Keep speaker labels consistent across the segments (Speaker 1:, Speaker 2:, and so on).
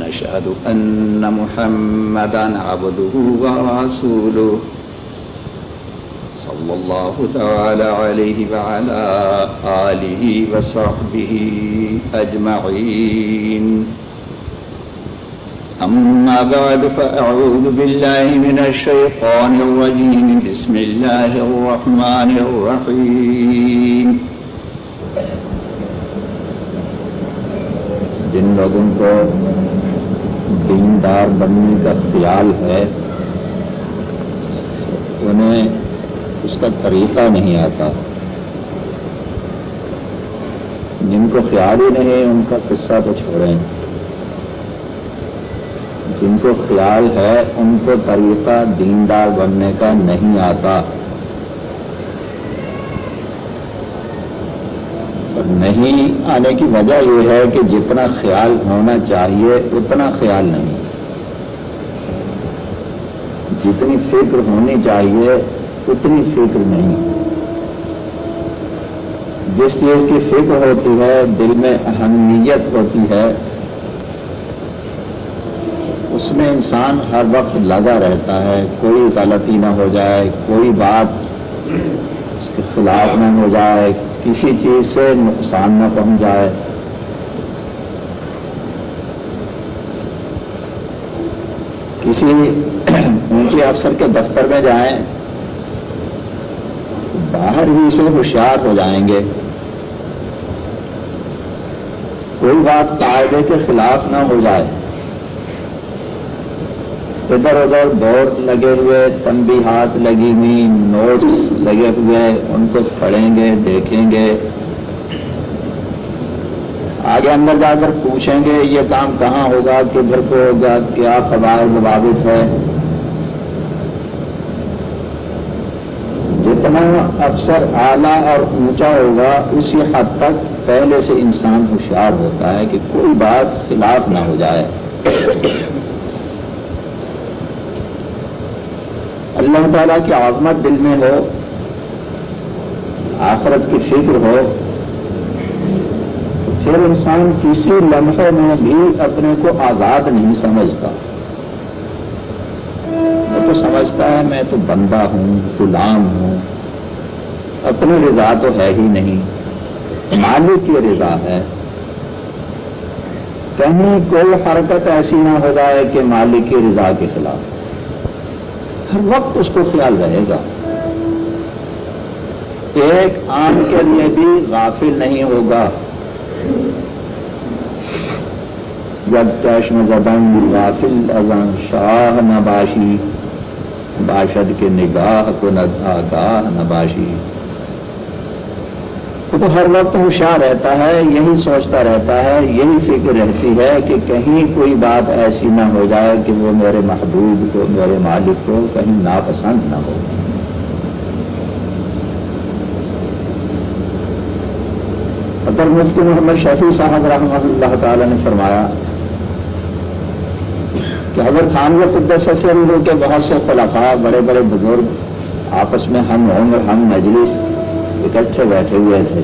Speaker 1: نشهد أن محمدا عبده ورسوله صلى الله تعالى عليه وعلى آله وصحبه أجمعين. أما بعد، فأعوذ بالله من الشيطان الرجيم. بسم الله الرحمن الرحيم. جن لوگوں کو دیندار بننے کا خیال ہے، انہیں اس کا طریقہ نہیں آتا۔ جن کو خیال ہی نہیں، ان کا قصہ تو چھوڑیں۔ جن کو خیال ہے، ان کو طریقہ دیندار بننے کا نہیں آتا۔ نہیں، آنے کی وجہ یہ ہے کہ جتنا خیال ہونا چاہیے، اتنا خیال نہیں۔ جتنی فکر ہونی چاہیے، اتنی فکر نہیں۔ جس چیز کی فکر ہوتی ہے، دل میں اہمیت ہوتی ہے، اس میں انسان ہر وقت لگا رہتا ہے۔ کوئی غلطی نہ ہو جائے، کوئی بات اس کے خلاف نہ ہو جائے کسی چیز سے نقصان نہ پہنچ جائے کسی اونچے افسر کے دفتر میں جائیں، باہر ہی سے ہوشیار ہو جائیں گے۔ کوئی بات قاعدے کے خلاف نہ ہو جائے۔ ادھر ادھر دوڑ لگے ہوئے تنبی ہاتھ لگی ہوئی، نوٹس لگے ہوئے، ان کو پڑھیں گے، دیکھیں گے۔ آگے اندر جا کر پوچھیں گے، یہ کام کہاں ہوگا، کدھر کو ہوگا، کیا قواعد ضوابط ہے جتنا افسر اعلیٰ اور اونچا ہوگا، اسی حد تک پہلے سے انسان ہوشیار ہوتا ہے کہ کوئی بات خلاف نہ ہو جائے۔ اللہ تعالیٰ کی عظمت دل میں ہو، آخرت کی فکر ہو، پھر انسان کسی لمحے میں بھی اپنے کو آزاد نہیں سمجھتا۔ وہ تو سمجھتا ہے، میں تو بندہ ہوں، غلام ہوں، اپنی رضا تو ہے ہی نہیں۔ مالک کی رضا ہے۔ کہیں کوئی حرکت ایسی نہ ہو جائے کہ مالک کی رضا کے خلاف۔ ہر وقت اس کو خیال رہے گا۔ ایک آم کے لیے بھی غافل نہیں ہوگا۔ جب چشم زبان غافل ازان شاہ نباشی باشد کے نگاہ کو آگاہ نباشی تو ہر وقت ہوشیار رہتا ہے، یہی سوچتا رہتا ہے، یہی فکر رہتی ہے کہ کہیں کوئی بات ایسی نہ ہو جائے کہ وہ میرے محبوب کو، میرے مالک کو کہیں ناپسند نہ ہو۔ اگر مفتی محمد شفیع صاحب رحمۃ اللہ تعالی نے فرمایا کہ حضرت خان و قدس سے کے بہت سے خلافا بڑے بڑے بزرگ، آپس میں ہم عمر، ہم مجلس اکٹھے بیٹھے ہوئے تھے۔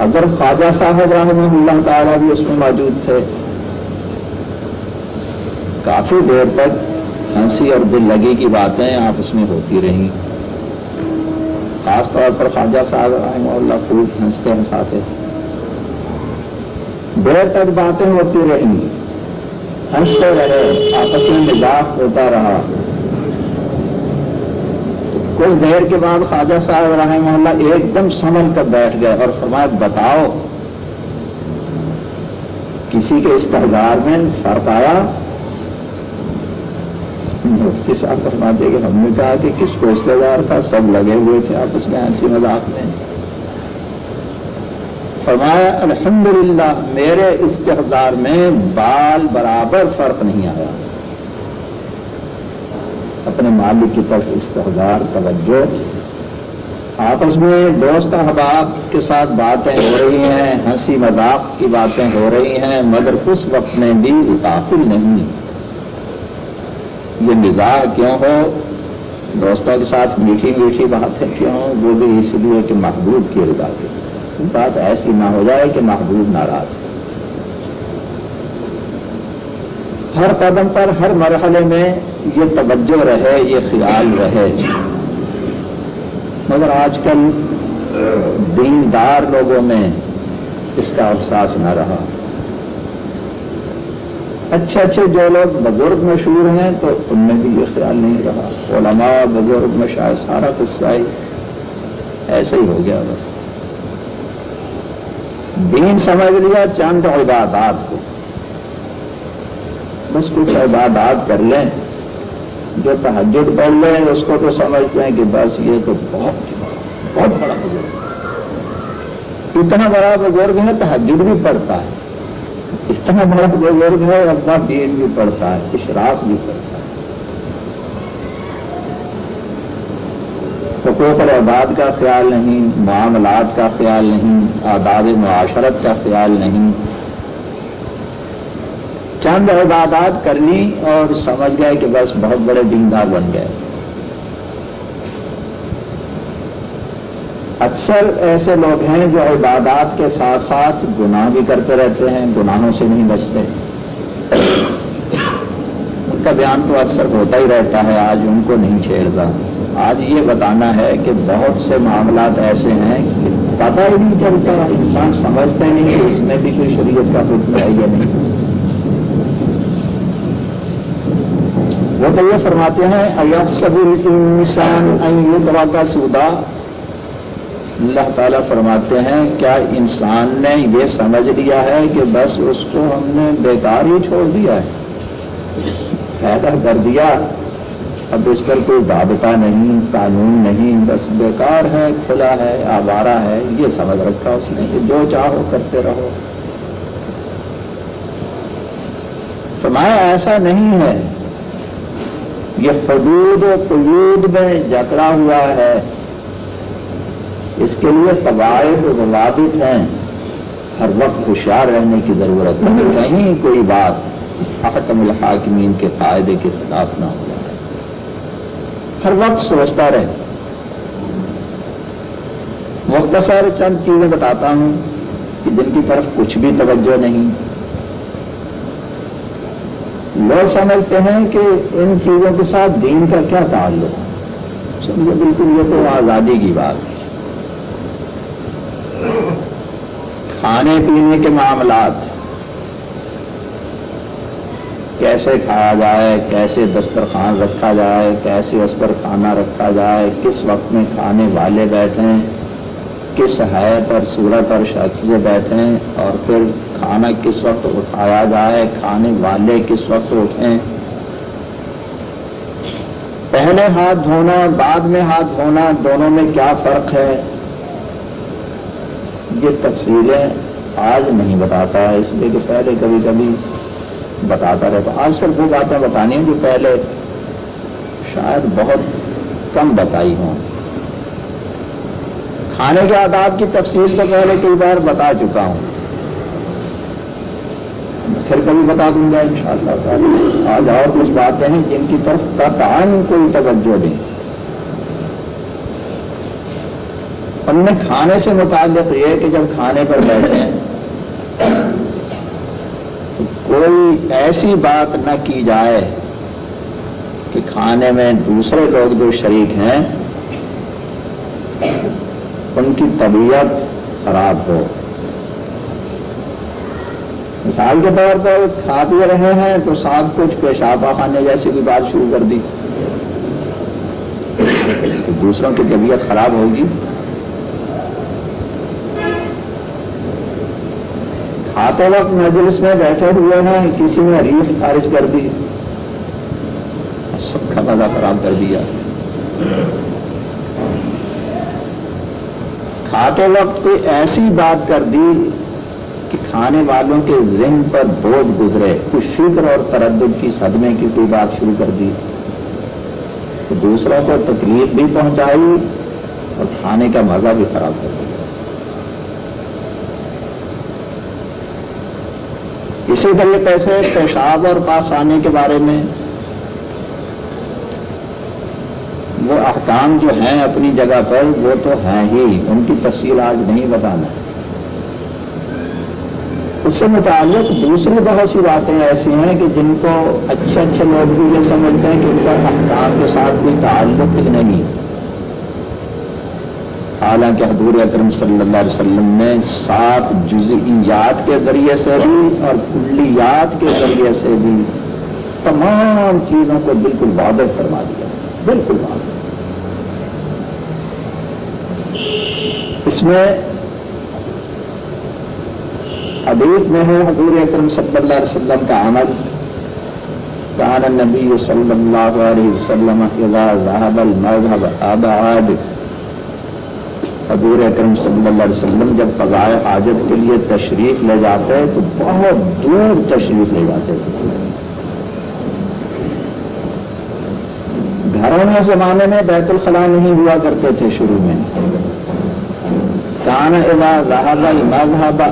Speaker 1: حضرت خواجہ صاحب رحمہ اللہ تعالیٰ بھی اس میں موجود تھے۔ کافی دیر تک ہنسی اور دل لگی کی باتیں آپس میں ہوتی رہیں۔ خاص طور پر خواجہ صاحب رحمہ اللہ خوب ہنستے ہنساتے۔ دیر تک باتیں ہوتی رہیں۔ ہنستے رہے، آپس میں مزاق ہوتا رہا۔ کچھ دیر کے بعد خواجہ صاحب رحمہ اللہ ایک دم سنبھل کر بیٹھ گئے اور فرمایا، بتاؤ، کسی کے استحدار میں فرق آیا؟ مفتی صاحب فرماتے کہ ہم نے کہا کہ کس کو استحدار تھا؟ سب لگے ہوئے تھے آپس میں، ہنسی مذاق میں۔ فرمایا، الحمدللہ، میرے استحدار میں بال برابر فرق نہیں آیا۔ اپنے مالک کی طرف استحدار توجہ۔ آپس میں دوست احباب کے ساتھ باتیں ہو رہی ہیں، ہنسی مذاق کی باتیں ہو رہی ہیں، مگر اس وقت میں بھی غافل نہیں۔ یہ مزاح کیوں ہو؟ دوستوں کے ساتھ میٹھی میٹھی باتیں کیوں؟ وہ بھی اس لیے کہ محبوب کی رضا کی بات ایسی نہ ہو جائے کہ محبوب ناراض ہے ہر قدم پر، ہر مرحلے میں یہ توجہ رہے، یہ خیال رہے۔ مگر آج کل دیندار لوگوں میں اس کا احساس نہ رہا۔ اچھے اچھے جو لوگ بزرگ مشہور ہیں تو ان میں بھی یہ خیال نہیں رہا۔ علماء، بزرگ میں شاید سارا قصہ ہی ایسے ہی ہو گیا بس۔ دین سمجھ لیا چند عبادات کو۔ بس کچھ عبادات کر لیں، جو تحجد پڑھ لیں، اس کو تو سمجھتے ہیں کہ بس یہ تو بہت بہت بڑا بزرگ اتنا بڑا بزرگ ہے تحجد بھی پڑتا ہے۔ اتنا بڑا بزرگ ہے، اپنا دین بھی پڑتا ہے اشراف بھی پڑتا ہے۔ حقوق اور آباد کا خیال نہیں، معاملات کا خیال نہیں، آداب معاشرت کا خیال نہیں چند عبادات کرنی اور سمجھ گئے کہ بس بہت بڑے دیندار بن گئے۔ اکثر ایسے لوگ ہیں جو عبادات کے ساتھ ساتھ گناہ بھی کرتے رہتے ہیں، گناہوں سے نہیں بچتے۔ ان کا بیان تو اکثر ہوتا ہی رہتا ہے، آج ان کو نہیں چھیڑتا۔ آج یہ بتانا ہے کہ بہت سے معاملات ایسے ہیں کہ پتہ ہی نہیں چلتا، انسان سمجھتا ہی نہیں کہ اس میں بھی کوئی شریعت کا حکم ہے یا نہیں۔ وہ تو یہ فرماتے ہیں ایب سب انسان دوا کا سودا اللہ تعالیٰ فرماتے ہیں، کیا انسان نے یہ سمجھ لیا ہے کہ بس اس کو ہم نے بیکار ہی چھوڑ دیا ہے؟ پیدا کر دیا۔ اب اس پر کوئی ضابطہ نہیں، قانون نہیں، بس بیکار ہے، کھلا ہے، آوارہ ہے۔ یہ سمجھ رکھا اس نے کہ جو چاہو کرتے رہو۔ فرمایا، ایسا نہیں ہے۔ یہ حدود و قیود میں جکڑا ہوا ہے۔ اس کے لیے قواعد روابط ہیں۔ ہر وقت ہوشیار رہنے کی ضرورت ہے کہیں کوئی بات حکم الحاکمین کے فائدے کے خلاف نہ ہو جائے۔ ہر وقت سوچتا رہے۔ مختصر چند چیزیں بتاتا ہوں کہ جن کی طرف کچھ بھی توجہ نہیں۔ لوگ سمجھتے ہیں کہ ان چیزوں کے ساتھ دین کا کیا تعلق ہے؟ سمجھے، بالکل یہ تو آزادی کی بات ہے۔ کھانے پینے کے معاملات، کیسے کھایا جائے، کیسے دسترخوان رکھا جائے، کیسے اس پر کھانا رکھا جائے، کس وقت میں کھانے والے بیٹھیں کس حیت اور صورت اور شخص سے بیٹھیں اور پھر کھانا کس وقت اٹھایا جائے، کھانے والے کس وقت اٹھیں؟ پہلے ہاتھ دھونا، بعد میں ہاتھ دھونا، دونوں میں کیا فرق ہے؟ یہ تفصیلیں آج نہیں بتاتا، اس لیے کہ پہلے کبھی کبھی بتاتا رہتا۔ آج صرف وہ باتیں بتانی ہیں جو پہلے شاید بہت کم بتائی ہوں۔ کھانے کے آداب کی تفصیل تو پہلے کئی بار بتا چکا ہوں۔ پھر کبھی بتا دوں گا ان شاء اللہ آج اور کچھ باتیں ہیں جن کی طرف قطعان کوئی توجہ دیں ان میں کھانے سے متعلق یہ کہ جب کھانے پر بیٹھے ہیں، تو کوئی ایسی بات نہ کی جائے کہ کھانے میں دوسرے لوگ جو شریک ہیں ان کی طبیعت خراب ہو۔ مثال کے طور پر کھا پی رہے ہیں تو ساتھ کچھ پیشابہ خانے جیسی بھی بات شروع کر دی۔ دوسروں کی طبیعت خراب ہوگی۔ کھاتے وقت مجلس میں بیٹھے ہوئے ہیں، کسی نے ریف خارج کر دی۔ سب کا مزہ خراب کر دیا۔ کھاتے وقت کوئی ایسی بات کر دی کہ کھانے والوں کے ذہن پر بوجھ گزرے، کچھ فکر اور تردد کی صدمے کی کوئی بات شروع کر دی۔ تو دوسروں کو تکلیف بھی پہنچائی اور کھانے کا مزہ بھی خراب کر دیا۔ اسی طریقے سے پیشاب اور پاخانے کے بارے میں وہ احکام جو ہیں اپنی جگہ پر، وہ تو ہیں ہی۔ ان کی تفصیل آج نہیں بتانا۔ اس سے متعلق دوسری بہت سی باتیں ایسی ہیں کہ جن کو اچھے اچھے لوگ بھی یہ سمجھتے ہیں کہ ان کا احکام کے ساتھ کوئی تعلق نہیں۔ حالانکہ حضور اکرم صلی اللہ علیہ وسلم نے سات جزئیات کے ذریعے سے بھی اور کلیات کے ذریعے سے بھی تمام چیزوں کو بالکل واضح فرما دیا۔ بالکل واضح۔ اس میں حدیث میں ہے، حضور اکرم صلی اللہ علیہ وسلم کا عمل۔ کان نبی صلی اللہ علیہ وسلم المذهب ابعاد حضور اکرم صلی اللہ علیہ وسلم جب فضائے حاجت کے لیے تشریف لے جاتے تو بہت دور تشریف لے جاتے تھے گھروں میں زمانے میں بیت الخلاء نہیں ہوا کرتے تھے شروع میں۔ کان الا ذہب المذہب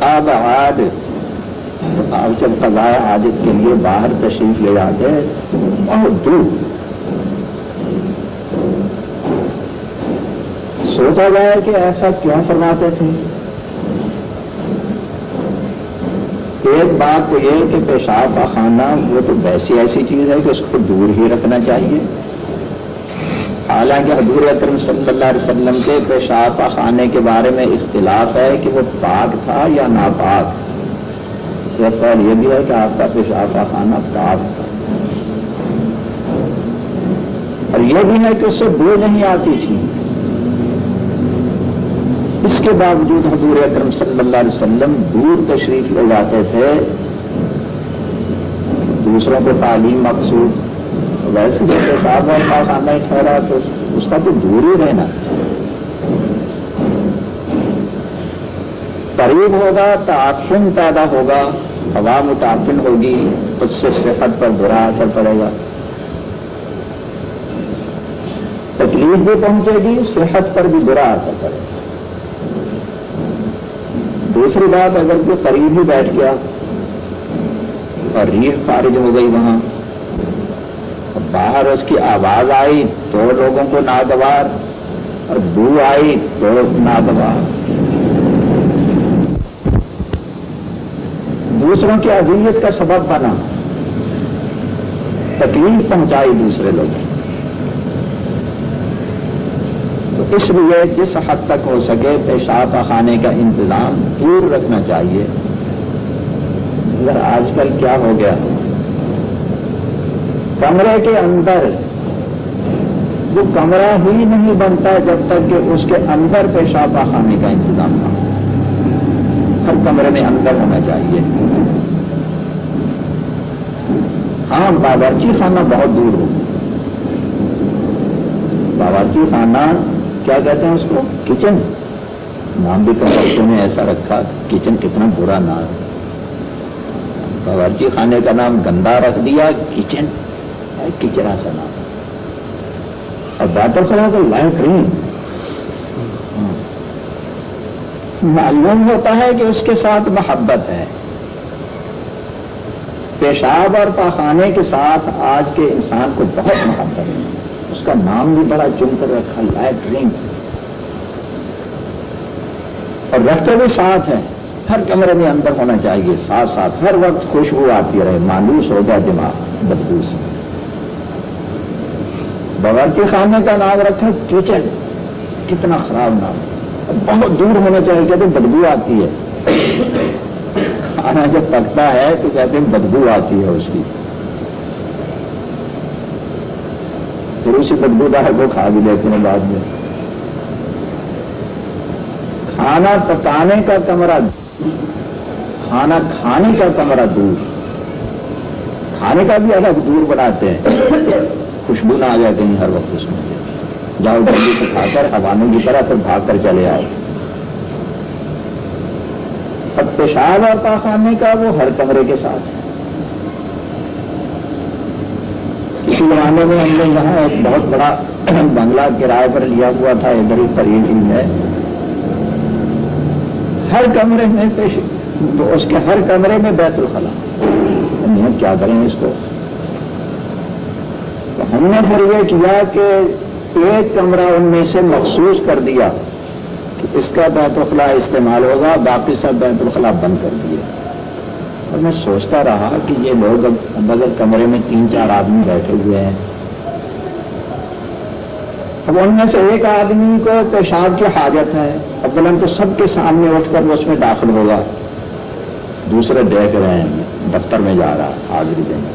Speaker 1: آباد آپ جب فضائے حاجت کے لیے باہر تشریف لے جاتے بہت دور۔ سوچا جائے کہ ایسا کیوں فرماتے تھے؟ ایک بات تو یہ کہ پیشاب کا خانہ وہ تو ویسی ایسی چیز ہے کہ اس کو دور ہی رکھنا چاہیے۔ حالانکہ حضور اکرم صلی اللہ علیہ وسلم کے پیشاب خانے کے بارے میں اختلاف ہے کہ وہ پاک تھا یا ناپاک۔ یہ قول یہ بھی ہے کہ آپ کا پیشاب خانہ پاک تھا۔ اور یہ بھی ہے کہ اس سے بو نہیں آتی تھی۔ اس کے باوجود حضور اکرم صلی اللہ علیہ وسلم دور تشریف لے جاتے تھے۔ دوسروں کو تعلیم مقصود ویسے جو کتاب اور پاس آنا ہی ٹھہرا تو اس کا تو دور ہی رہنا۔ قریب ہوگا، تعفن پیدا ہوگا، ہوا متعفن ہوگی، اس سے صحت پر برا اثر پڑے گا۔ تکلیف بھی پہنچے گی، صحت پر بھی برا اثر پڑے گا۔ دوسری بات، اگر کوئی قریب ہی بیٹھ گیا اور ریح خارج ہو گئی وہاں باہر اس کی آواز آئی تو لوگوں کو ناگوار اور بو آئی تو ناگوار دوسروں کی اذیت کا سبب بنا۔ تکلیف پہنچائی دوسرے لوگوں۔ اس لیے جس حد تک ہو سکے پیشاب خانے کا انتظام دور رکھنا چاہیے۔ مگر آج کل کیا ہو گیا؟ کمرے کے اندر۔ وہ کمرہ ہی نہیں بنتا جب تک کہ اس کے اندر پیشاب خانے کا انتظام نہ ہو۔ ہر کمرے میں اندر ہونا چاہیے۔ ہاں باورچی خانہ بہت دور ہو۔ باورچی خانہ، کیا کہتے ہیں اس کو؟ کچن۔ نام بھی بچوں نے ایسا رکھا، کچن کتنا برا نام۔ باورچی خانے کا نام گندا رکھ دیا، کچن۔ کچرا سا نام اور بیٹر خلا کو لائف رہی معلوم ہوتا ہے کہ اس کے ساتھ محبت ہے۔ پیشاب اور پاخانے کے ساتھ آج کے انسان کو بہت محبت ہے۔ اس کا نام بھی بڑا چن کر رکھا لائٹ رنگ اور رکھتے بھی ساتھ ہیں ہر کمرے میں اندر ہونا چاہیے، ساتھ ساتھ ہر وقت خوشبو آتی رہے مانوس ہو جائے دماغ، بدبو سے۔ باورچی خانے کا نام رکھا کچن کتنا خراب نام۔ بہت دور ہونا چاہیے، کہتے بدبو آتی ہے۔ کھانا جب پکتا ہے، تو کہتے ہیں بدبو آتی ہے اس کی۔ پھر اسی بدبودار کو کھا بھی لیتے ہیں بعد میں۔ کھانا پکانے کا کمرہ کھانا کھانے کا کمرہ دور۔ کھانے کا بھی الگ دور بناتے ہیں۔ خوشبو نہ آ جائے کہیں ہر وقت اس میں جاؤ جلدی سے کھا کر، حوانوں کی طرح پھر بھاگ کر چلے آؤ۔ اب پیشاب اور پاخانے کا وہ ہر کمرے کے ساتھ۔ ہے اسی زمانے میں ہم نے یہاں ایک بہت بڑا بنگلہ کرائے پر لیا ہوا تھا، ادھر ہی پر ہے۔ ہر کمرے میں پیش اس کے ہر کمرے میں بیت الخلا ہم کیا کریں اس کو؟ ہم نے پھر یہ کیا کہ ایک کمرہ ان میں سے مخصوص کر دیا کہ اس کا بیت الخلا استعمال ہوگا، باقی سب بیت الخلا بند کر دیا اور میں سوچتا رہا کہ یہ لوگ اگر کمرے میں تین چار آدمی بیٹھے ہوئے ہیں، اب ان میں سے ایک آدمی کو پیشاب کی حاجت ہے۔ اب بلند تو سب کے سامنے اٹھ کر وہ اس میں داخل ہوگا۔ دوسرے دیکھ رہے ہیں، دفتر میں جا رہا، حاضری دینے۔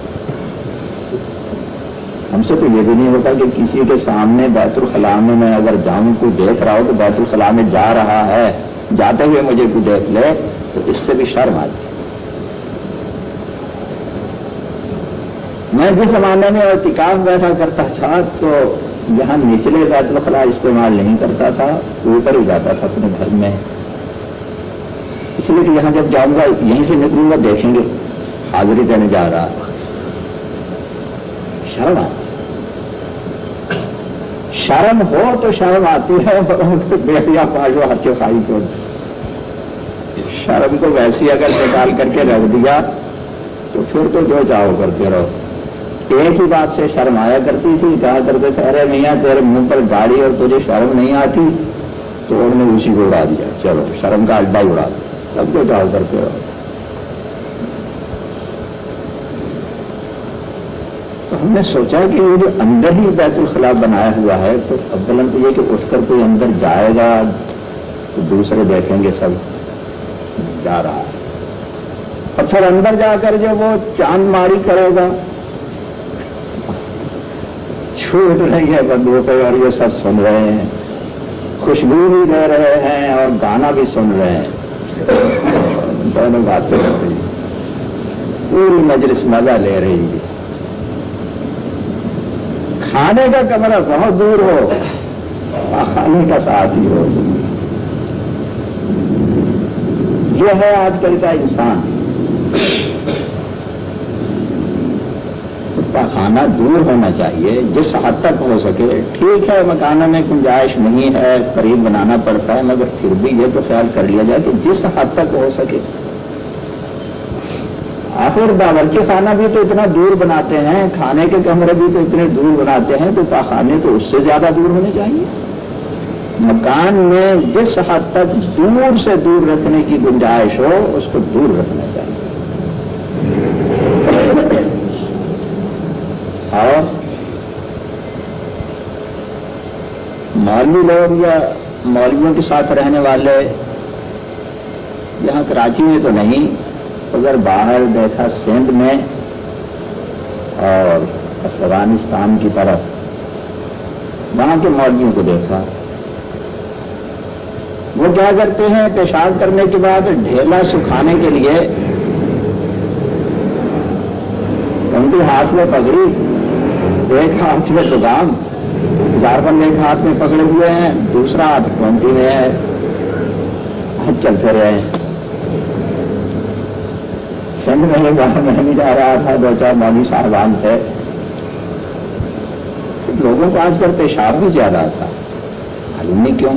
Speaker 1: ہم سے تو یہ بھی نہیں ہوتا کہ کسی کے سامنے بیت الخلاء میں میں اگر جاؤں، کوئی دیکھ رہا ہو تو بیت الخلاء میں جا رہا ہے، جاتے ہوئے مجھے کوئی دیکھ لے، تو اس سے بھی شرم آتی میں جس زمانے میں احتکاب بیٹھا کرتا تھا، تو یہاں نچلے بیت الخلاء استعمال نہیں کرتا تھا، اوپر ہی جاتا تھا اپنے گھر میں۔ اس لیے کہ یہاں جب جاؤں گا، یہیں سے نکلوں گا، دیکھیں گے، حاضری دینے جا رہا۔ شرم آتی شرم ہو تو شرم آتی ہے اور بیٹیا پاجو ہر خائی کو شرم کو ویسی اگر نکال کر کے رکھ دیا تو پھر تو جو چاہو کرتے رہو۔ ایک ہی بات سے شرم آیا کرتی تھی، کہا کرتے تھے، ارے میاں، تیرے منہ پر گاڑی اور تجھے شرم نہیں آتی تو انہوں نے اسی کو اڑا دیا۔ چلو، شرم کا اڈا اڑا دیا۔ سب کو چاہو کرتے رہو۔ تو ہم نے سوچا کہ وہ جو اندر ہی بیت الخلاف بنایا ہوا ہے، تو ابدلن تو یہ کہ اٹھ کر کوئی اندر جائے گا، تو دوسرے دیکھیں گے سب جا رہا ہے۔ اور پھر اندر جا کر جو وہ چاند ماری کرے گا۔ چھوٹ رہی ہے بندوقیں اور یہ سب سن رہے ہیں۔ خوشبو بھی لے رہے ہیں اور گانا بھی سن رہے ہیں۔ دونوں باتیں پوری مجلس مزہ لے رہی ہے۔ کھانے کا کمرہ بہت دور ہو کھانے کا ساتھ ہی ہو۔ یہ ہے آج کل کا انسان۔ کا کھانا دور ہونا چاہیے، جس حد تک ہو سکے۔ ٹھیک ہے، مکانوں میں گنجائش نہیں ہے، قریب بنانا پڑتا ہے، مگر پھر بھی یہ تو خیال کر لیا جائے کہ جس حد تک ہو سکے۔ آخر باورچی خانہ بھی تو اتنا دور بناتے ہیں، کھانے کے کمرے بھی تو اتنے دور بناتے ہیں تو پاخانے تو اس سے زیادہ دور ہونے چاہیے۔ مکان میں جس حد تک دور سے دور رکھنے کی گنجائش ہو، اس کو دور رکھنا چاہیے۔ اور مولوی لوگ یا مولویوں کے ساتھ رہنے والے یہاں کراچی میں تو نہیں اگر باہر دیکھا سندھ میں اور افغانستان کی طرف، وہاں کے مولویوں کو دیکھا۔ وہ کیا کرتے ہیں؟ پیشاب کرنے کے بعد ڈھیلا سکھانے کے لیے ان کے ہاتھ میں پکڑی ایک ہاتھ میں دکان جھارکھنڈ ایک ہاتھ میں پکڑے ہوئے ہیں، دوسرا ہاتھ کونٹی میں ہے۔ چلتے رہے۔ ہیں سندھ میں باہر میں نہیں جا رہا تھا، دو چار مولوی صاحبان تھے۔ لوگوں کو آج کل پیشاب بھی زیادہ آتا معلوم نہیں کیوں؟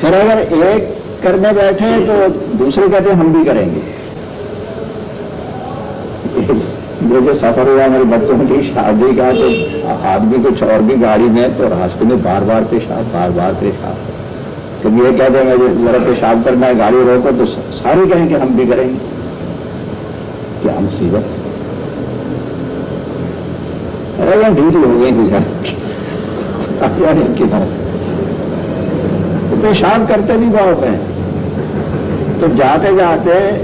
Speaker 1: پھر اگر ایک کرنے بیٹھے تو دوسرے کہتے ہم بھی کریں گے۔ جو سفر ہوا میرے بچوں کی شادی کا، تو آدمی کچھ اور بھی گاڑی میں تو راستے میں بار بار پیشاب، بار بار پیشاب۔ کبھی یہ کہتے ہیں مجھے ذرا پیشاب کرنا ہے گاڑی روکو تو سارے کہیں کہ ہم بھی کریں گے۔ کیا مصیبت؟ ارے ڈھیل ہو گئی کسی تو پیشاب کرتے بھی بہت ہیں۔ تو جاتے جاتے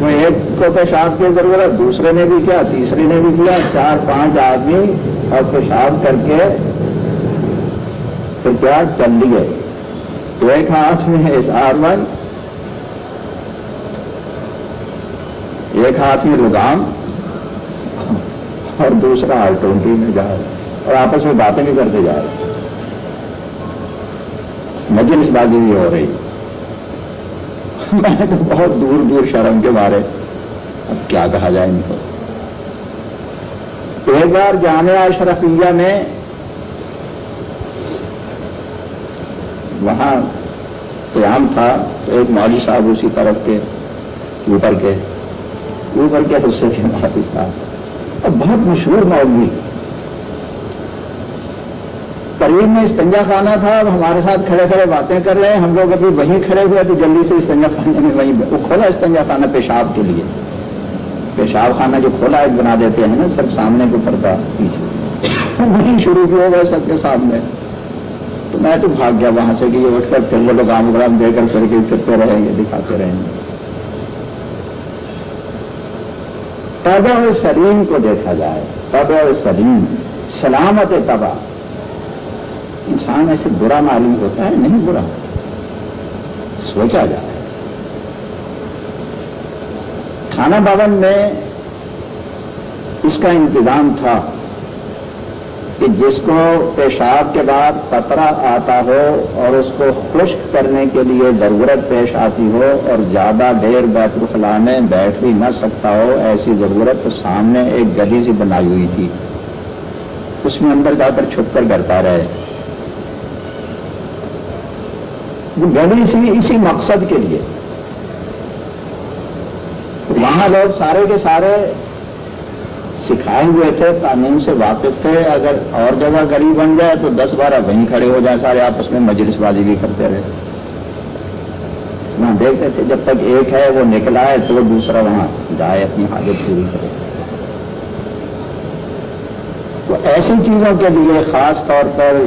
Speaker 1: وہ ایک کو پیشاب کی ضرورت، دوسرے نے بھی کیا، تیسرے نے بھی کیا، چار پانچ آدمی اور پیشاب کر کے تو کیا چل لیے ایک ہاتھ میں ہے ون ایک ہاتھ میں لگام اور دوسرا آر ٹوینٹی میں جا رہا اور آپس میں باتیں بھی کرتے جا رہے مجلس بازی بھی ہو رہی۔ میں تو بہت دور دور شرم کے بارے اب کیا کہا جائے ان کو؟ ایک بار جامعہ اشرفیہ میں وہاں قیام تھا تو ایک مولوی صاحب اسی طرف کے اوپر کے اوپر کے حصے کے مولوی صاحب۔ اور بہت مشہور مولوی۔ قریب میں استنجا خانہ تھا، اب ہمارے ساتھ کھڑے کھڑے باتیں کر رہے ہیں۔ ہم لوگ ابھی وہیں کھڑے ہوئے تو جلدی سے استنجا خانے میں وہیں وہ کھولا استنجا خانہ پیشاب کے لیے۔ پیشاب خانہ جو کھولا ایک بنا دیتے ہیں نا سب سامنے کو پڑتا پیچھے۔ وہیں شروع کیا گئے سب کے سامنے۔ تو میں تو بھاگ گیا وہاں سے کہ یہ اٹھ کر پھر وہ لوگ آم گرام دے کر پھر کے پھرتے رہیں گے، دکھاتے رہیں گے۔ پیدا ہوئے سلیم کو دیکھا جائے پیدا ہوئے سلیم سلامت تباہ انسان ایسے برا معلوم ہوتا ہے، نہیں برا۔ سوچا جائے۔ کھانا بھون میں اس کا انتظام تھا۔ کہ جس کو پیشاب کے بعد قطرہ آتا ہو اور اس کو خشک کرنے کے لیے ضرورت پیش آتی ہو اور زیادہ دیر بیت الخلاء میں بیٹھ بھی نہ سکتا ہو، ایسی ضرورت تو سامنے ایک گلی سی بنائی ہوئی تھی۔ اس میں اندر جا کر چھپ کر کرتا رہے۔ گڑی سی اسی مقصد کے لیے۔ وہاں لوگ سارے کے سارے سکھائے ہوئے تھے قانون سے واقف تھے۔ اگر اور جگہ گڑی بن جائے تو دس بارہ وہیں کھڑے ہو جائیں، سارے آپس میں مجلس بازی بھی کرتے رہے۔ وہاں دیکھتے تھے جب تک ایک ہے وہ نکلا ہے تو وہ دوسرا وہاں جائے، اپنی حاجت پوری کرے۔ تو ایسی چیزوں کے لیے خاص طور پر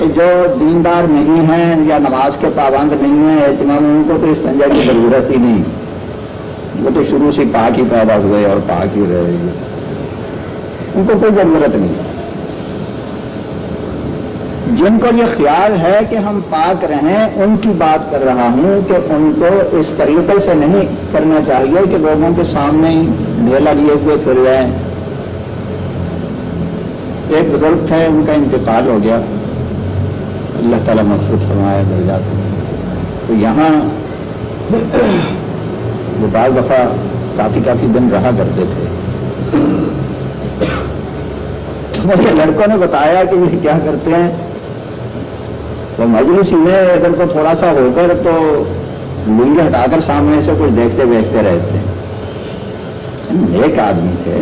Speaker 1: جو دیندار نہیں ہیں یا نماز کے پابند نہیں ہیں، اہتمام ان کو تو اس استنجا کی ضرورت ہی نہیں۔ وہ تو شروع سے پاک ہی پیدا ہوئے اور پاک ہی رہے۔ گی ان کو کوئی ضرورت نہیں۔ جن کو یہ خیال ہے کہ ہم پاک رہیں، ان کی بات کر رہا ہوں کہ ان کو اس طریقے سے نہیں کرنا چاہیے کہ لوگوں کے سامنے ہی ڈھیلا لیے ہوئے پھر رہے ایک بزرگ تھے، ان کا انتقال ہو گیا۔ اللہ تعالیٰ مخصوص فرمایا مل جاتے تو یہاں وہ بعض دفعہ کافی کافی دن رہا کرتے تھے۔ مجھے لڑکوں نے بتایا کہ یہ کیا کرتے ہیں۔ وہ مجلسی میں اگر کو تھوڑا سا ہو کر تو لنگی ہٹا کر سامنے سے کچھ دیکھتے دیکھتے رہتے۔ ایک آدمی تھے۔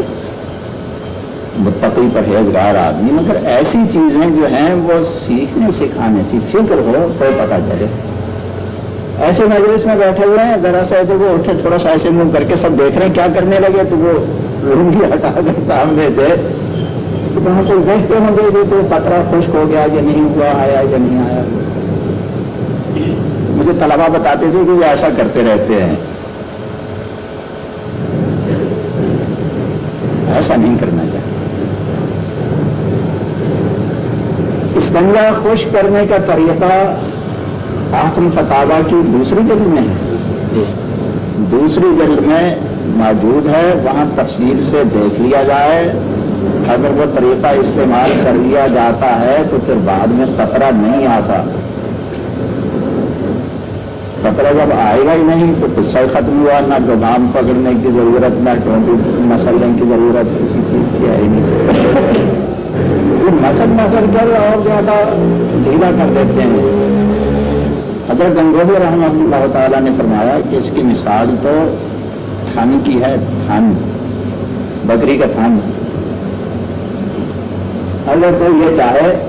Speaker 1: متقی پرہیزگار آدمی، مگر ایسی چیزیں جو ہیں وہ سیکھنے، سکھانے سے فکر ہو تو پتا چلے۔ ایسے مجلس میں بیٹھے ہوئے ہیں، ذرا سا تو وہ اٹھے، تھوڑا سا ایسے منہ کر کے سب دیکھ رہے ہیں، کیا کرنے لگے؟ تو وہ لنگی ہٹا کر سامنے سے وہاں کوئی دیکھتے ہوں گے کہ تو پترا خشک ہو گیا یا نہیں ہوا، آیا یا نہیں آیا۔ مجھے طلبا بتاتے تھے کہ وہ ایسا کرتے رہتے ہیں۔ ایسا نہیں کرنا چاہیے۔ گنگا خوش کرنے کا طریقہ آسم فتوا کی دوسری جلد میں ہے۔ دوسری جلد میں موجود ہے، وہاں تفصیل سے دیکھ لیا جائے۔ اگر وہ طریقہ استعمال کر لیا جاتا ہے تو پھر بعد میں خطرہ نہیں آتا۔ خطرہ جب آئے گا ہی نہیں تو قصہ ختم ہوا، نہ گودام پکڑنے کی ضرورت، نہ ٹوٹی مسلنے کی ضرورت، کسی چیز کی آئی نہیں۔ مسل مسل کر اور زیادہ ڈھیلا کر دیتے ہیں۔ اگر گنگوبی رحمت اللہ تعالیٰ نے فرمایا کہ اس کی مثال تو تھان کی ہے تھان بکری کا تھان اگر کوئی یہ چاہے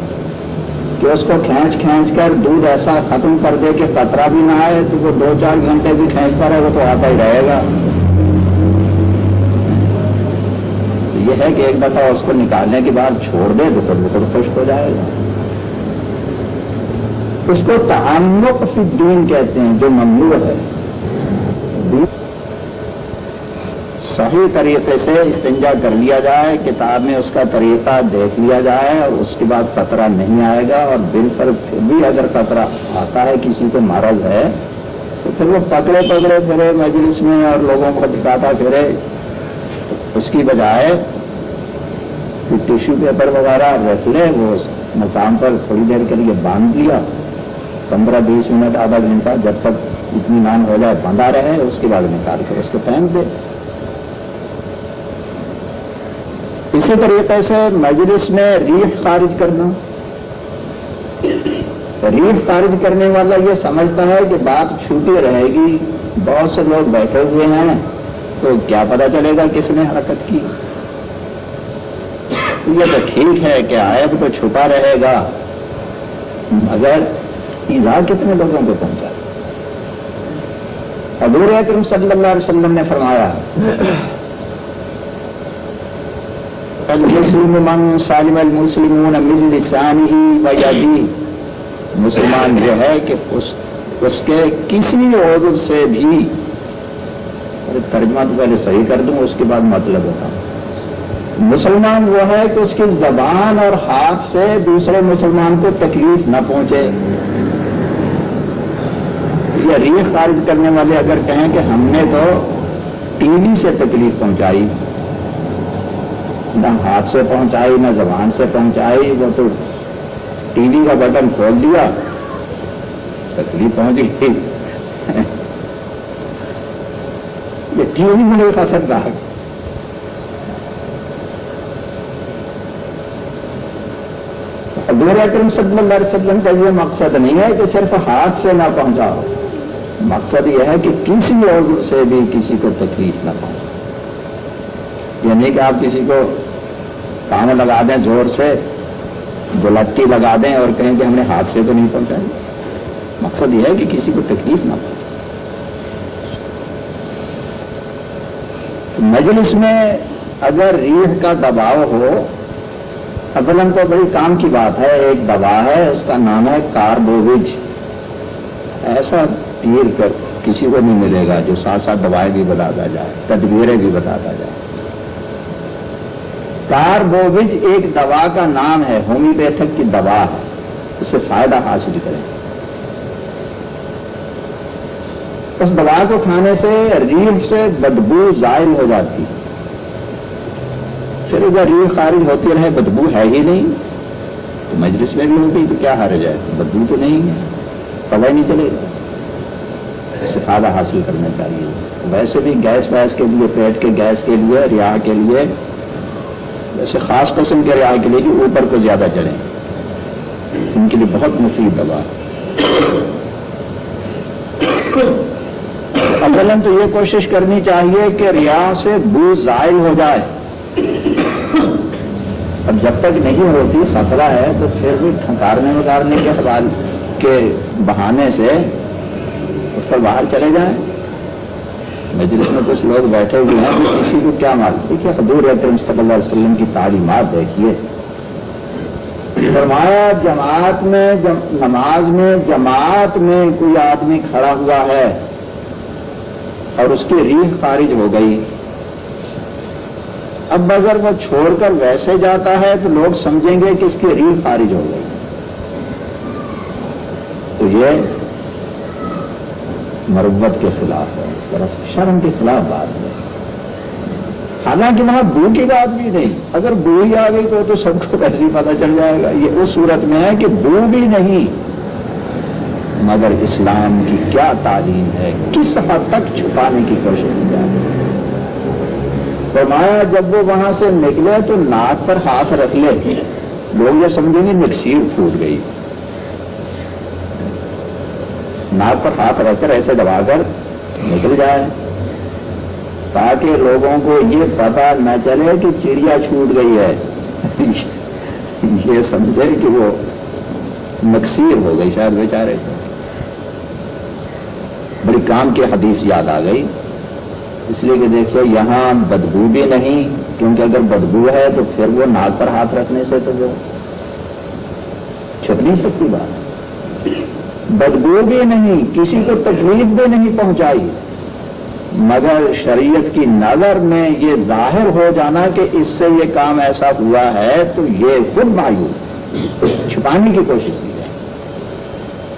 Speaker 1: کہ اس کو کھینچ کھینچ کر دودھ ایسا ختم کر دے کہ کترا بھی نہ آئے، تو وہ دو چار گھنٹے بھی کھینچتا رہے، وہ تو آتا ہی رہے گا۔ یہ ہے کہ ایک دفعہ اس کو نکالنے کے بعد چھوڑ دے تو پھر وہ خشک ہو جائے گا۔ اس کو تعمق فی دین کہتے ہیں، جو ممنوع ہے۔ صحیح طریقے سے استنجا کر لیا جائے، کتاب میں اس کا طریقہ دیکھ لیا جائے اور اس کے بعد قطرہ نہیں آئے گا اور دل پر پھر بھی اگر قطرہ آتا ہے، کسی کو مرض ہے، تو پھر وہ پکڑے پکڑے پھرے مجلس میں اور لوگوں کو دکھاتا پھرے۔ اس کی بجائے ٹیشو پیپر وغیرہ رکھ لے، وہ مقام پر تھوڑی دیر کے لیے باندھ دیا پندرہ بیس منٹ، آدھا گھنٹہ جب تک اتنی نان ہو جائے بندھا رہے، اس کے بعد نکال کر اس کو پہن دے۔ اسی طریقے سے مجلس میں ریح خارج کرنا۔ ریح خارج کرنے والا یہ سمجھتا ہے کہ بات چھوٹی رہے گی، بہت سے لوگ بیٹھے ہوئے ہیں، تو کیا پتا چلے گا کس نے حرکت کی۔ یہ تو ٹھیک ہے کہ آئب تو چھپا رہے گا، مگر ایزا کتنے لوگوں کو پہنچا۔ حضور اکرم صلی اللہ علیہ وسلم نے فرمایا المسلم من سالم المسلمون من لسانه ہی مسلمان جو ہے کہ اس اس کے کسی عضو سے بھی ترجمہ تو پہلے صحیح کر دوں، اس کے بعد مطلب ہوتا مسلمان وہ ہے کہ اس کی زبان اور ہاتھ سے دوسرے مسلمان کو تکلیف نہ پہنچے۔ یا ریخ خارج کرنے والے اگر کہیں کہ ہم نے تو ٹی وی سے تکلیف پہنچائی۔ نہ ہاتھ سے پہنچائی، نہ زبان سے پہنچائی، وہ تو ٹی وی کا بٹن کھول دیا، تکلیف پہنچ گئی۔ یہ ٹی وی میں نہیں کھا سکتا۔ حضور اکرم صلی اللہ علیہ وسلم کا یہ مقصد نہیں ہے کہ صرف ہاتھ سے نہ پہنچاؤ۔ مقصد یہ ہے کہ کسی عضو سے بھی کسی کو تکلیف نہ پہنچا یعنی کہ آپ کسی کو کام لگا دیں زور سے، دلٹی لگا دیں اور کہیں کہ ہم نے ہاتھ سے تو نہیں پہنچائی مقصد یہ ہے کہ کسی کو تکلیف نہ پہنچے مجلس میں اگر ریڑھ کا دباؤ ہو اصلم تو بڑی کام کی بات ہے۔ ایک دبا ہے، اس کا نام ہے کاربووج۔ ایسا پیر کر کسی کو نہیں ملے گا جو ساتھ ساتھ دوائیں بھی بتاتا جائے، تدبیریں بھی بتاتا جائے۔ کاربووج ایک دوا کا نام ہے، ہومیوپیتھک کی دوا۔ ہے اس سے فائدہ حاصل کریں۔ اس دوا کو کھانے سے ریڑھ سے بدبو زائل ہو جاتی۔ پھر اگر ریڑھ خارج ہوتی رہے، بدبو ہے ہی نہیں۔ تو مجلس میں بھی ہوگی تو کیا ہار جائے بدبو تو نہیں ہے۔ پتا ہی نہیں چلے۔ گا اس سے فائدہ حاصل کرنا چاہیے۔ ویسے بھی گیس ویس کے لیے، پیٹ کے گیس کے لیے، ریا کے لیے ویسے خاص قسم کے رعایت کے لیے کہ اوپر کو زیادہ چڑھیں ان کے لیے بہت مفید دوا۔ اولن تو یہ کوشش کرنی چاہیے کہ ریا سے بو زائل ہو جائے۔ اب جب تک نہیں ہوتی، خطرہ ہے، تو پھر بھی ٹھنکارنے وکارنے کے حوالے کے بہانے سے اس پر باہر چلے جائیں۔ مجلس میں کچھ لوگ بیٹھے ہوئے ہیں کسی کو کیا معلوم؟ دیکھیے، حضور اکرم صلی اللہ علیہ وسلم کی تعلیمات دیکھیے۔ فرمایا، جماعت میں جم... نماز میں جماعت میں کوئی آدمی کھڑا ہوا ہے اور اس کی ریح خارج ہو گئی۔ اب اگر وہ چھوڑ کر ویسے جاتا ہے، تو لوگ سمجھیں گے کہ اس کی ریح خارج ہو گئی۔ تو یہ مربت کے خلاف ہے شرم کے خلاف بات ہے۔ حالانکہ وہاں بو کی بات بھی نہیں، اگر بو ہی آ گئی تو تو سب کو ویسے ہی پتہ چل جائے گا۔ یہ اس صورت میں ہے کہ بو بھی نہیں، مگر اسلام کی کیا تعلیم ہے، کس حد تک چھپانے کی کوشش کی جائے۔ فرمایا، جب وہ وہاں سے نکلے تو ناک پر ہاتھ رکھ لے۔ لوگ یہ سمجھیں گے مکسیر پھوٹ گئی۔ ناک پر ہاتھ رکھ کر ایسے دبا کر نکل جائے۔ تاکہ لوگوں کو یہ پتا نہ چلے کہ چڑیا چھوٹ گئی ہے۔ یہ سمجھے کہ وہ مکسیر ہو گئی شاید بیچارے۔ کو بڑی کام کی حدیث یاد آ گئی۔ اس لیے کہ دیکھو یہاں بدبو بھی نہیں، کیونکہ اگر بدبو ہے تو پھر وہ ناک پر ہاتھ رکھنے سے تو وہ چھپ نہیں سکتی بات۔ بدبو بھی نہیں، کسی کو تکلیف بھی نہیں پہنچائی۔ مگر شریعت کی نظر میں یہ ظاہر ہو جانا کہ اس سے یہ کام ایسا ہوا ہے تو یہ خود مایوس، چھپانے کی کوشش کی جائے۔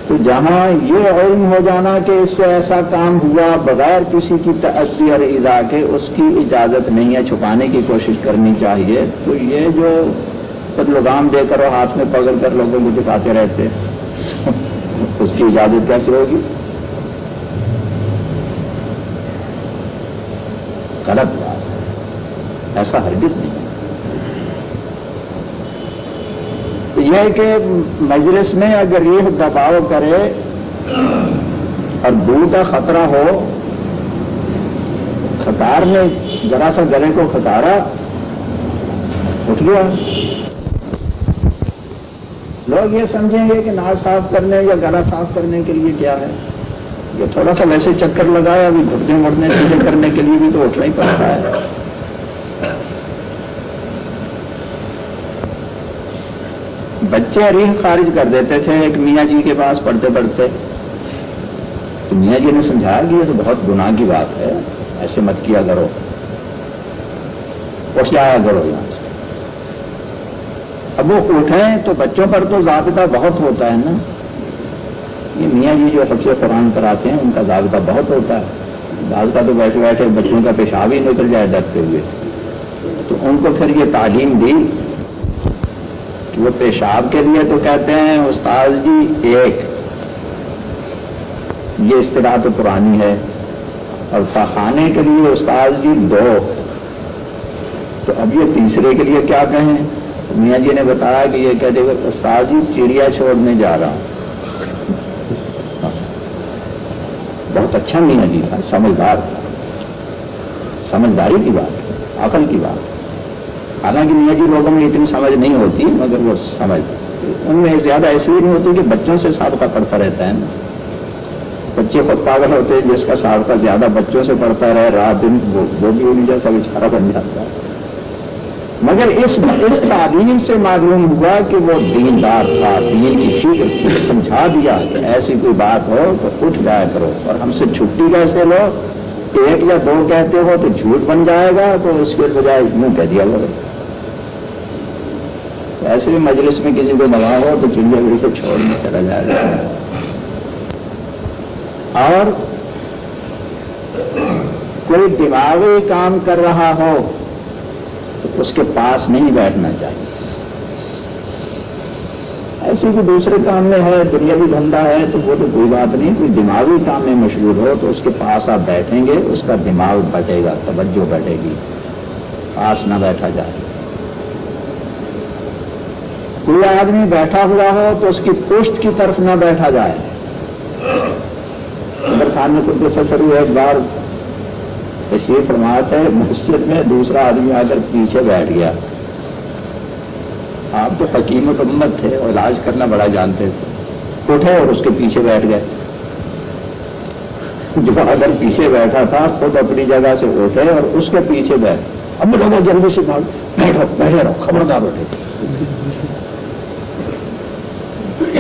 Speaker 1: تو جہاں یہ علم ہو جانا کہ اس سے ایسا کام ہوا بغیر کسی کی تعدی اور ادا کے اس کی اجازت نہیں ہے، چھپانے کی کوشش کرنی چاہیے، تو یہ جو لگام دے کر اور ہاتھ میں پکڑ کر لوگوں کو دکھاتے رہتے۔ اس کی اجازت کیسے ہوگی؟ غلط بات ایسا ہرگز نہیں۔ تو یہ کہ مجلس میں اگر یہ دباؤ کرے اور دور کا خطرہ ہو، خطار میں ذرا سا گلے کو خطارا، اٹھ گیا۔ لوگ یہ سمجھیں گے کہ ناز صاف کرنے یا گلا صاف کرنے کے لیے کیا ہے؟ یہ تھوڑا سا ویسے چکر لگایا، ابھی گھٹنے مڑنے سیدھے کرنے کے لیے بھی تو اٹھنا ہی پڑتا ہے۔ بچے ریح خارج کر دیتے تھے، ایک میاں جی کے پاس پڑھتے پڑھتے۔ تو میاں جی نے سمجھایا کہ یہ تو بہت گناہ کی بات ہے، ایسے مت کیا کرو۔ اٹھ جایا کرو یہاں سے۔ اب وہ اٹھیں تو بچوں پر تو ضابطہ بہت ہوتا ہے نا؟ یہ میاں جی جو حفظ قرآن کراتے ہیں، ان کا ضابطہ بہت ہوتا ہے۔ ضابطہ تو بیٹھے بیٹھے بچوں کا پیشاب ہی نکل جائے ڈرتے ہوئے۔ تو ان کو پھر یہ تعلیم دی۔ کہ وہ پیشاب کے لیے تو کہتے ہیں، استاذ جی ایک۔ یہ اصطلاح تو پرانی ہے۔ اور پخانے کے لیے استاذ جی دو۔ تو اب یہ تیسرے کے لیے کیا کہیں؟ میاں جی نے بتایا کہ یہ کہتے ہوئے استاد جی چڑیا چھوڑنے جا رہا ہوں۔ بہت اچھا میاں جی تھا، سمجھدار تھا۔ سمجھداری کی بات عقل کی بات حالانکہ میاں جی لوگوں میں اتنی سمجھ نہیں ہوتی، مگر وہ سمجھ، ان میں زیادہ ایسی بھی نہیں ہوتی کہ بچوں سے سابقہ پڑتا رہتا ہے نا۔ بچے خود پاگل ہوتے ہیں، جس کا سابقہ زیادہ بچوں سے پڑتا رہے، رات دن وہ بھی ان جیسا بچارا بن جاتا ہے۔ مگر اس اس تعلیم سے معلوم ہوا کہ وہ دیندار تھا۔ دین کی فکر تھی سمجھا دیا کہ ایسی کوئی بات ہو تو اٹھ جایا کرو اور ہم سے چھٹی کیسے لو؟ ایک یا دو کہتے ہو تو جھوٹ بن جائے گا تو اس کے بجائے یوں کہہ دیا کرو۔ ایسے بھی مجلس میں کسی کو دبا ہو تو چڑیا گڑی کو چھوڑنے چلا جائے گا۔ اور کوئی دماغی کام کر رہا ہو اس کے پاس نہیں بیٹھنا چاہیے۔ ایسی کوئی دوسرے کام میں ہے، دنیا بھی دھندا ہے، تو وہ تو کوئی بات نہیں، کوئی دماغی کام میں مشغول ہو تو اس کے پاس آپ بیٹھیں گے، اس کا دماغ بٹے گا، توجہ بٹے گی۔ پاس نہ بیٹھا جائے۔ کوئی آدمی بیٹھا ہوا ہو تو اس کی پشت کی طرف نہ بیٹھا جائے۔ اگر خان میں کچھ سسر ہوئے ایک بار تشریف فرمایا ہے مسجد میں دوسرا آدمی آ کر پیچھے بیٹھ گیا۔ آپ تو حکیم امت تھے اور علاج کرنا بڑا جانتے تھے۔ اٹھے اور اس کے پیچھے بیٹھ گئے۔ جو اگر پیچھے بیٹھا تھا، خود اپنی جگہ سے اٹھے اور اس کے پیچھے بیٹھ۔ اب لوگوں جلدی سے بھاگ۔ بیٹھو، بیٹھے رہو، خبردار بیٹھے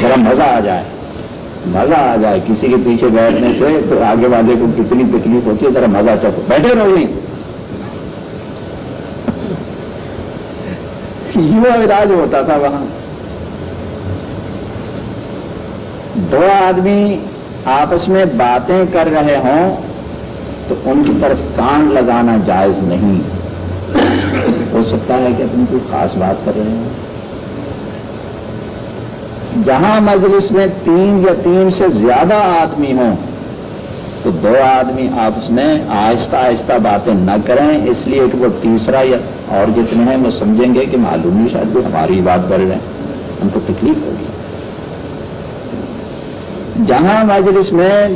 Speaker 1: ذرا مزہ آ جائے۔ مزہ آ جائے کسی کے پیچھے بیٹھنے سے، تو آگے والے کو کتنی تکلیف ہوتی ہے، ذرا مزہ چاہو بیٹھے رہو یوں علاج ہوتا تھا وہاں۔ دو آدمی آپس میں باتیں کر رہے ہوں، تو ان کی طرف کان لگانا جائز نہیں۔ ہو سکتا ہے کہ اپنی کوئی خاص بات کر رہے ہیں جہاں مجلس میں تین یا تین سے زیادہ آدمی ہوں، تو دو آدمی آپس میں آہستہ آہستہ باتیں نہ کریں، اس لیے کہ وہ تیسرا یا اور جتنے ہیں وہ سمجھیں گے کہ معلوم ہی شاید وہ ہماری بات کر رہے ہیں۔ ان کو تکلیف ہوگی۔ جہاں مجلس میں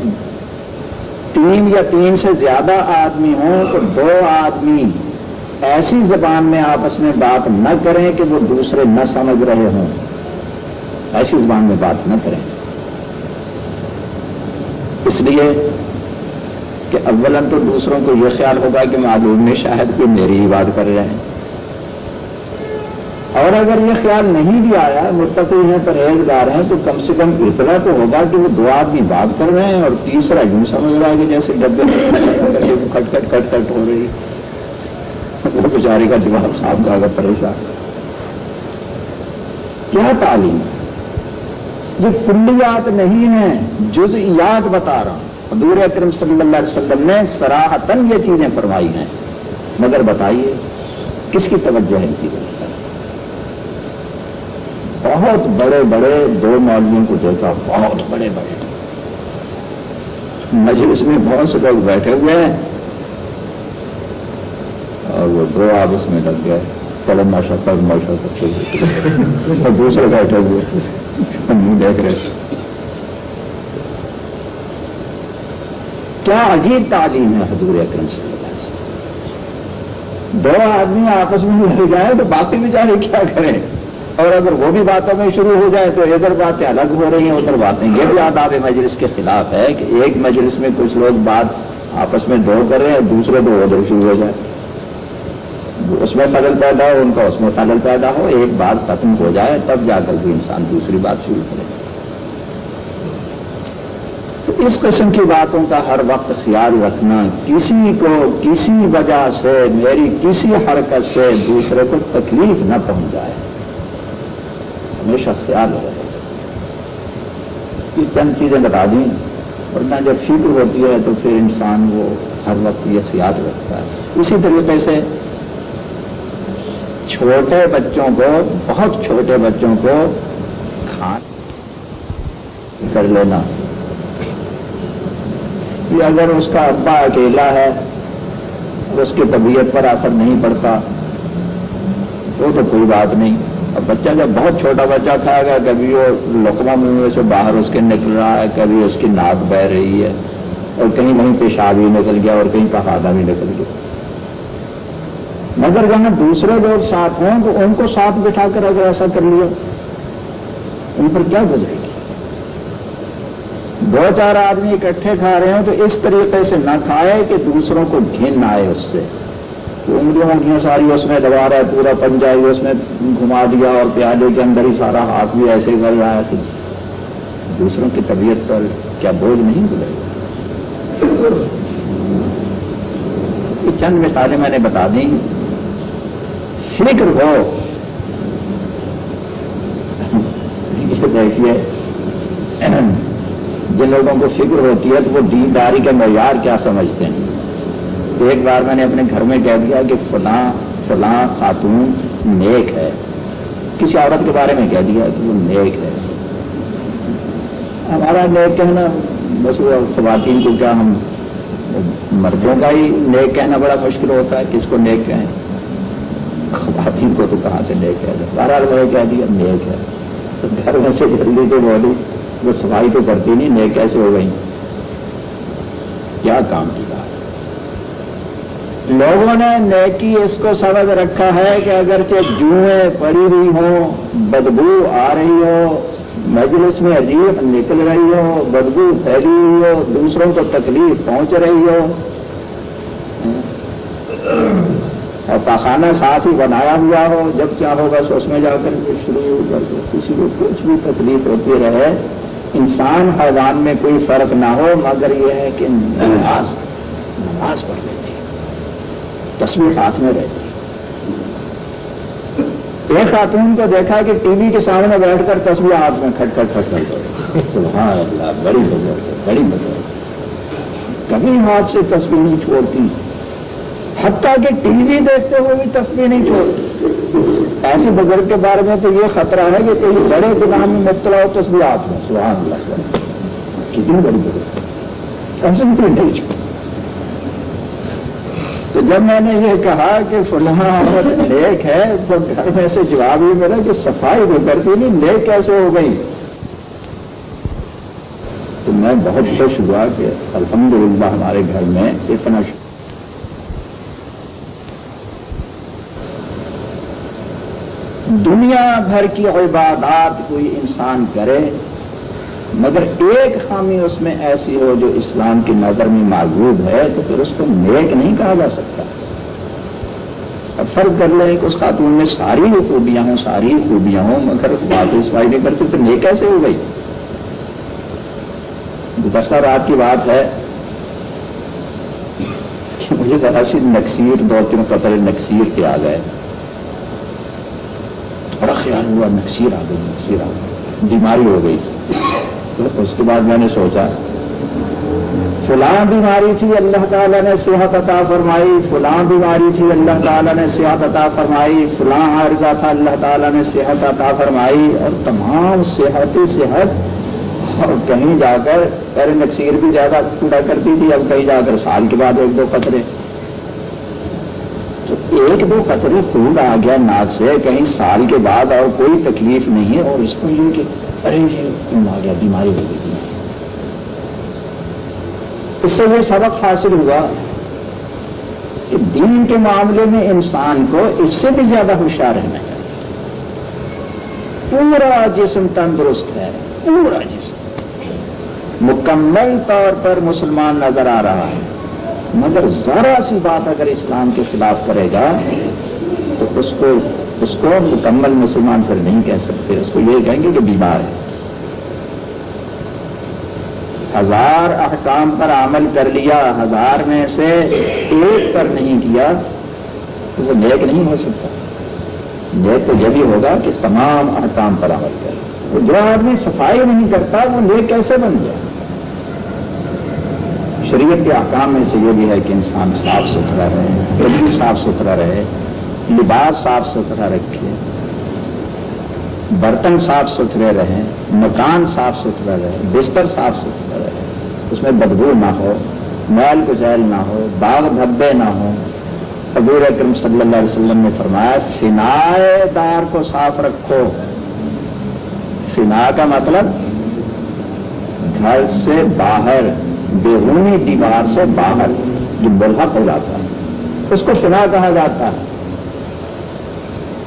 Speaker 1: تین یا تین سے زیادہ آدمی ہوں، تو دو آدمی ایسی زبان میں آپس میں بات نہ کریں کہ وہ دوسرے نہ سمجھ رہے ہوں۔ ایسی زبان میں بات نہ کریں۔ اس لیے کہ اولن تو دوسروں کو یہ خیال ہوگا کہ معلوم میں شاید کوئی میری ہی بات کر رہے ہیں۔ اور اگر یہ خیال نہیں بھی آیا، متقی ہیں، پرہیزگار ہیں، تو کم سے کم اتنا تو ہوگا کہ وہ دو آدمی بات کر رہے ہیں اور تیسرا یوں سمجھ رہا ہے کہ جیسے ڈبے کٹ کٹ کٹ کٹ ہو رہی۔ وہ بیچاری کا جواب صاف کا اگر پریشان۔ کیا تعلیم؟ ہے یہ کلیات نہیں ہیں جزئیات بتا رہا ہوں۔ حضور اکرم صلی اللہ علیہ وسلم نے سراہتن یہ چیزیں فرمائی ہیں۔ مگر بتائیے، کس کی توجہ ہے ان چیزوں بہت بڑے بڑے دو مولویوں کو دیکھا، بہت بڑے بڑے۔ مجلس میں بہت سے لوگ بیٹھے ہوئے ہیں۔ اور وہ دو آپس میں لگ گئے۔ پلم ماشا پل ماشا اور دوسرے بیٹھے ہوئے۔ نہیں دیکھ رہے کیا عجیب تعلیم ہے حضور اکرم صلی اللہ علیہ وسلم۔ دو آدمی آپس میں مل جائیں تو باقی بیچارے کیا کریں؟ اور اگر وہ بھی باتوں میں شروع ہو جائے تو ادھر باتیں الگ ہو رہی ہیں، ادھر باتیں۔ یہ بھی آداب مجلس کے خلاف ہے کہ ایک مجلس میں کچھ لوگ بات آپس میں دو کر رہے ہیں دوسرے دو ادھر شروع ہو جائے۔ اس میں خلل پیدا ہو، ان کا اس میں خلل پیدا ہو، ایک بات ختم ہو جائے، تب جا کر بھی انسان دوسری بات شروع کرے۔ تو اس قسم کی باتوں کا ہر وقت خیال رکھنا، کسی کو کسی وجہ سے، میری کسی حرکت سے دوسرے کو تکلیف نہ پہنچ جائے ہمیشہ خیال رہے۔ یہ چند چیزیں بتا دیں، ورنہ جب فکر ہوتی ہے تو پھر انسان وہ ہر وقت یہ خیال رکھتا ہے۔ اسی طریقے سے چھوٹے بچوں کو، بہت چھوٹے بچوں کو کھان کر لینا۔ کہ اگر اس کا ابا اکیلا ہے، اس کی طبیعت پر اثر نہیں پڑتا تو تو کوئی بات نہیں۔ اب بچہ جب بہت چھوٹا بچہ کھائے گا کبھی وہ لکما منہ سے باہر اس کے نکل رہا ہے، کبھی اس کی ناک بہ رہی ہے، اور کہیں کہیں پیشاب بھی نکل گیا، اور کہیں پہاڑا بھی نکل گیا۔ مگر جہاں دوسرے لوگ ساتھ ہوں تو ان کو ساتھ بٹھا کر اگر ایسا کر لیا، ان پر کیا گزرے گی؟ دو چار آدمی اکٹھے کھا رہے ہوں تو اس طریقے سے نہ کھائے کہ دوسروں کو گھن آئے اس سے۔ انگلیاں انگلیاں ساری اس میں دبا رہا ہے، پورا پنجا ہی اس میں گھما دیا اور پیالے کے اندر ہی سارا ہاتھ بھی ایسے ہی کر رہا ہے۔ کہ دوسروں کی طبیعت پر کیا بوجھ نہیں گزرے؟ گا چند مثالیں میں نے بتا دیں۔ فکر ہو۔ یہ دیکھیے جن لوگوں کو فکر ہوتی ہے تو وہ دینداری کا معیار کیا سمجھتے ہیں؟ ایک بار میں نے اپنے گھر میں کہہ دیا کہ فلاں فلاں خاتون نیک ہے۔ کسی عورت کے بارے میں کہہ دیا کہ وہ نیک ہے۔ ہمارا نیک کہنا بس وہ خواتین کو کیا ہم مردوں کا ہی نیک کہنا بڑا مشکل ہوتا ہے؟ کس کو نیک کہیں؟ خواتین کو تو کہاں سے نیک ہے؟ بہرحال میں نے کہہ دیا، نیک ہے۔ تو گھر میں سے جلدی سے بولی، وہ صفائی تو کرتی نہیں، نیک کیسے ہو گئی کیا کام کیا لوگوں نے نیکی اس کو سمجھ رکھا ہے کہ اگرچہ جوئیں پڑی ہوئی ہوں، بدبو آ رہی ہو، مجلس میں عجیب نکل رہی ہو، بدبو پھیلی ہوئی ہو، دوسروں کو تکلیف پہنچ رہی ہو اور پاخانہ ساتھ ہی بنایا ہوا ہو، جب کیا ہوگا سو اس میں جا کر کے شروع کر دو کسی کو کچھ بھی تکلیف ہوتی رہے۔ انسان حیوان میں کوئی فرق نہ ہو، مگر یہ ہے کہ نماز نماز پڑھ لیتی تصویر ہاتھ میں رہتی ایک خاتون کو دیکھا کہ ٹی وی کے سامنے بیٹھ کر تصویر ہاتھ میں کھٹ کر کھٹ کر سبحان اللہ، بڑی بزرگ بڑی بزرگ کبھی ہاتھ سے تصویر نہیں چھوڑتی۔ حتیٰ کہ ٹی وی دیکھتے ہوئے بھی تصویر نہیں چھوڑتی ایسے بزرگ کے بارے میں تو یہ خطرہ ہے کہ کہیں بڑے گناہ میں مبتلا ہو تصویر ہاتھ میں۔ سبحان اللہ کتنی بڑی بزرگ۔ ایسے بھی نہیں چھوڑتی تو جب میں نے یہ کہا کہ فلاں عورت نیک ہے، تو گھر میں سے جواب یہ ملا کہ صفائی بھی کرتی نہیں، نیک کیسے ہو گئی؟ تو میں بہت خوش ہوا کہ الحمدللہ ہمارے گھر میں اتنا دنیا بھر کی عبادات کوئی انسان کرے، مگر ایک خامی اس میں ایسی ہو جو اسلام کی نظر میں موجود ہے، تو پھر اس کو نیک نہیں کہا جا سکتا۔ اب فرض کر لیں کہ اس خاتون میں ساری خوبیاں ہوں، ساری خوبیاں ہوں، مگر بات اسمائی نہیں کرتی تو نیک کیسے ہو گئی؟ گزشتہ رات کی بات ہے کہ مجھے ذرا سی نکسیر، دو تین قطر نکسیر کے آ گئے بڑا ہوا، نکسیر آ گئی، نکسیر آ گئی، بیماری ہو گئی۔ اس کے بعد میں نے سوچا، فلاں بیماری تھی، اللہ تعالیٰ نے صحت عطا فرمائی، فلاں بیماری تھی، اللہ تعالیٰ نے صحت عطا فرمائی، فلاں عارضہ تھا، اللہ تعالیٰ نے صحت عطا فرمائی، اور تمام صحت صحت۔ اور کہیں جا کر، پہلے نقصیر بھی زیادہ پورا کرتی تھی، اب کہیں جا کر سال کے بعد ایک دو قطرے۔ ایک دو قطرے خون آ گیا ناک سے، کہیں سال کے بعد اور کوئی تکلیف نہیں ہے۔ اور اس کو یہ کہ، ارے، یہ آ گیا؟ بیماری ہو گئی۔ اس سے یہ سبق حاصل ہوا کہ دین کے معاملے میں انسان کو اس سے بھی زیادہ ہوشیار رہنا چاہیے۔ پورا جسم تندرست ہے۔ پورا جسم۔ مکمل طور پر مسلمان نظر آ رہا ہے۔ مگر ذرا سی بات اگر اسلام کے خلاف کرے گا، تو اس کو اس کو مکمل مسلمان پھر نہیں کہہ سکتے۔ اس کو یہ کہیں گے کہ بیمار ہے۔ ہزار احکام پر عمل کر لیا، ہزار میں سے ایک پر نہیں کیا، تو وہ نیک نہیں ہو سکتا۔ نیک تو یہ بھی ہوگا کہ تمام احکام پر عمل کرے وہ جو آدمی صفائی نہیں کرتا، وہ نیک کیسے بن جائے شریعت کے احکام میں سے یہ بھی ہے کہ انسان صاف ستھرا رہے دل صاف ستھرا رہے، لباس صاف ستھرا رکھے، برتن صاف ستھرے رہیں مکان صاف ستھرا رہے، بستر صاف ستھرا رہے۔ اس میں بدبو نہ ہو، میل کچیل نہ ہو، باغ دھبے نہ ہو حضور اکرم صلی اللہ علیہ وسلم نے فرمایا فنا دار کو صاف رکھو۔ فنا کا مطلب گھر سے باہر۔ بیرونی دیوار سے باہر جو بلحق ہو جاتا ہے، اس کو فنا کہا جاتا ہے۔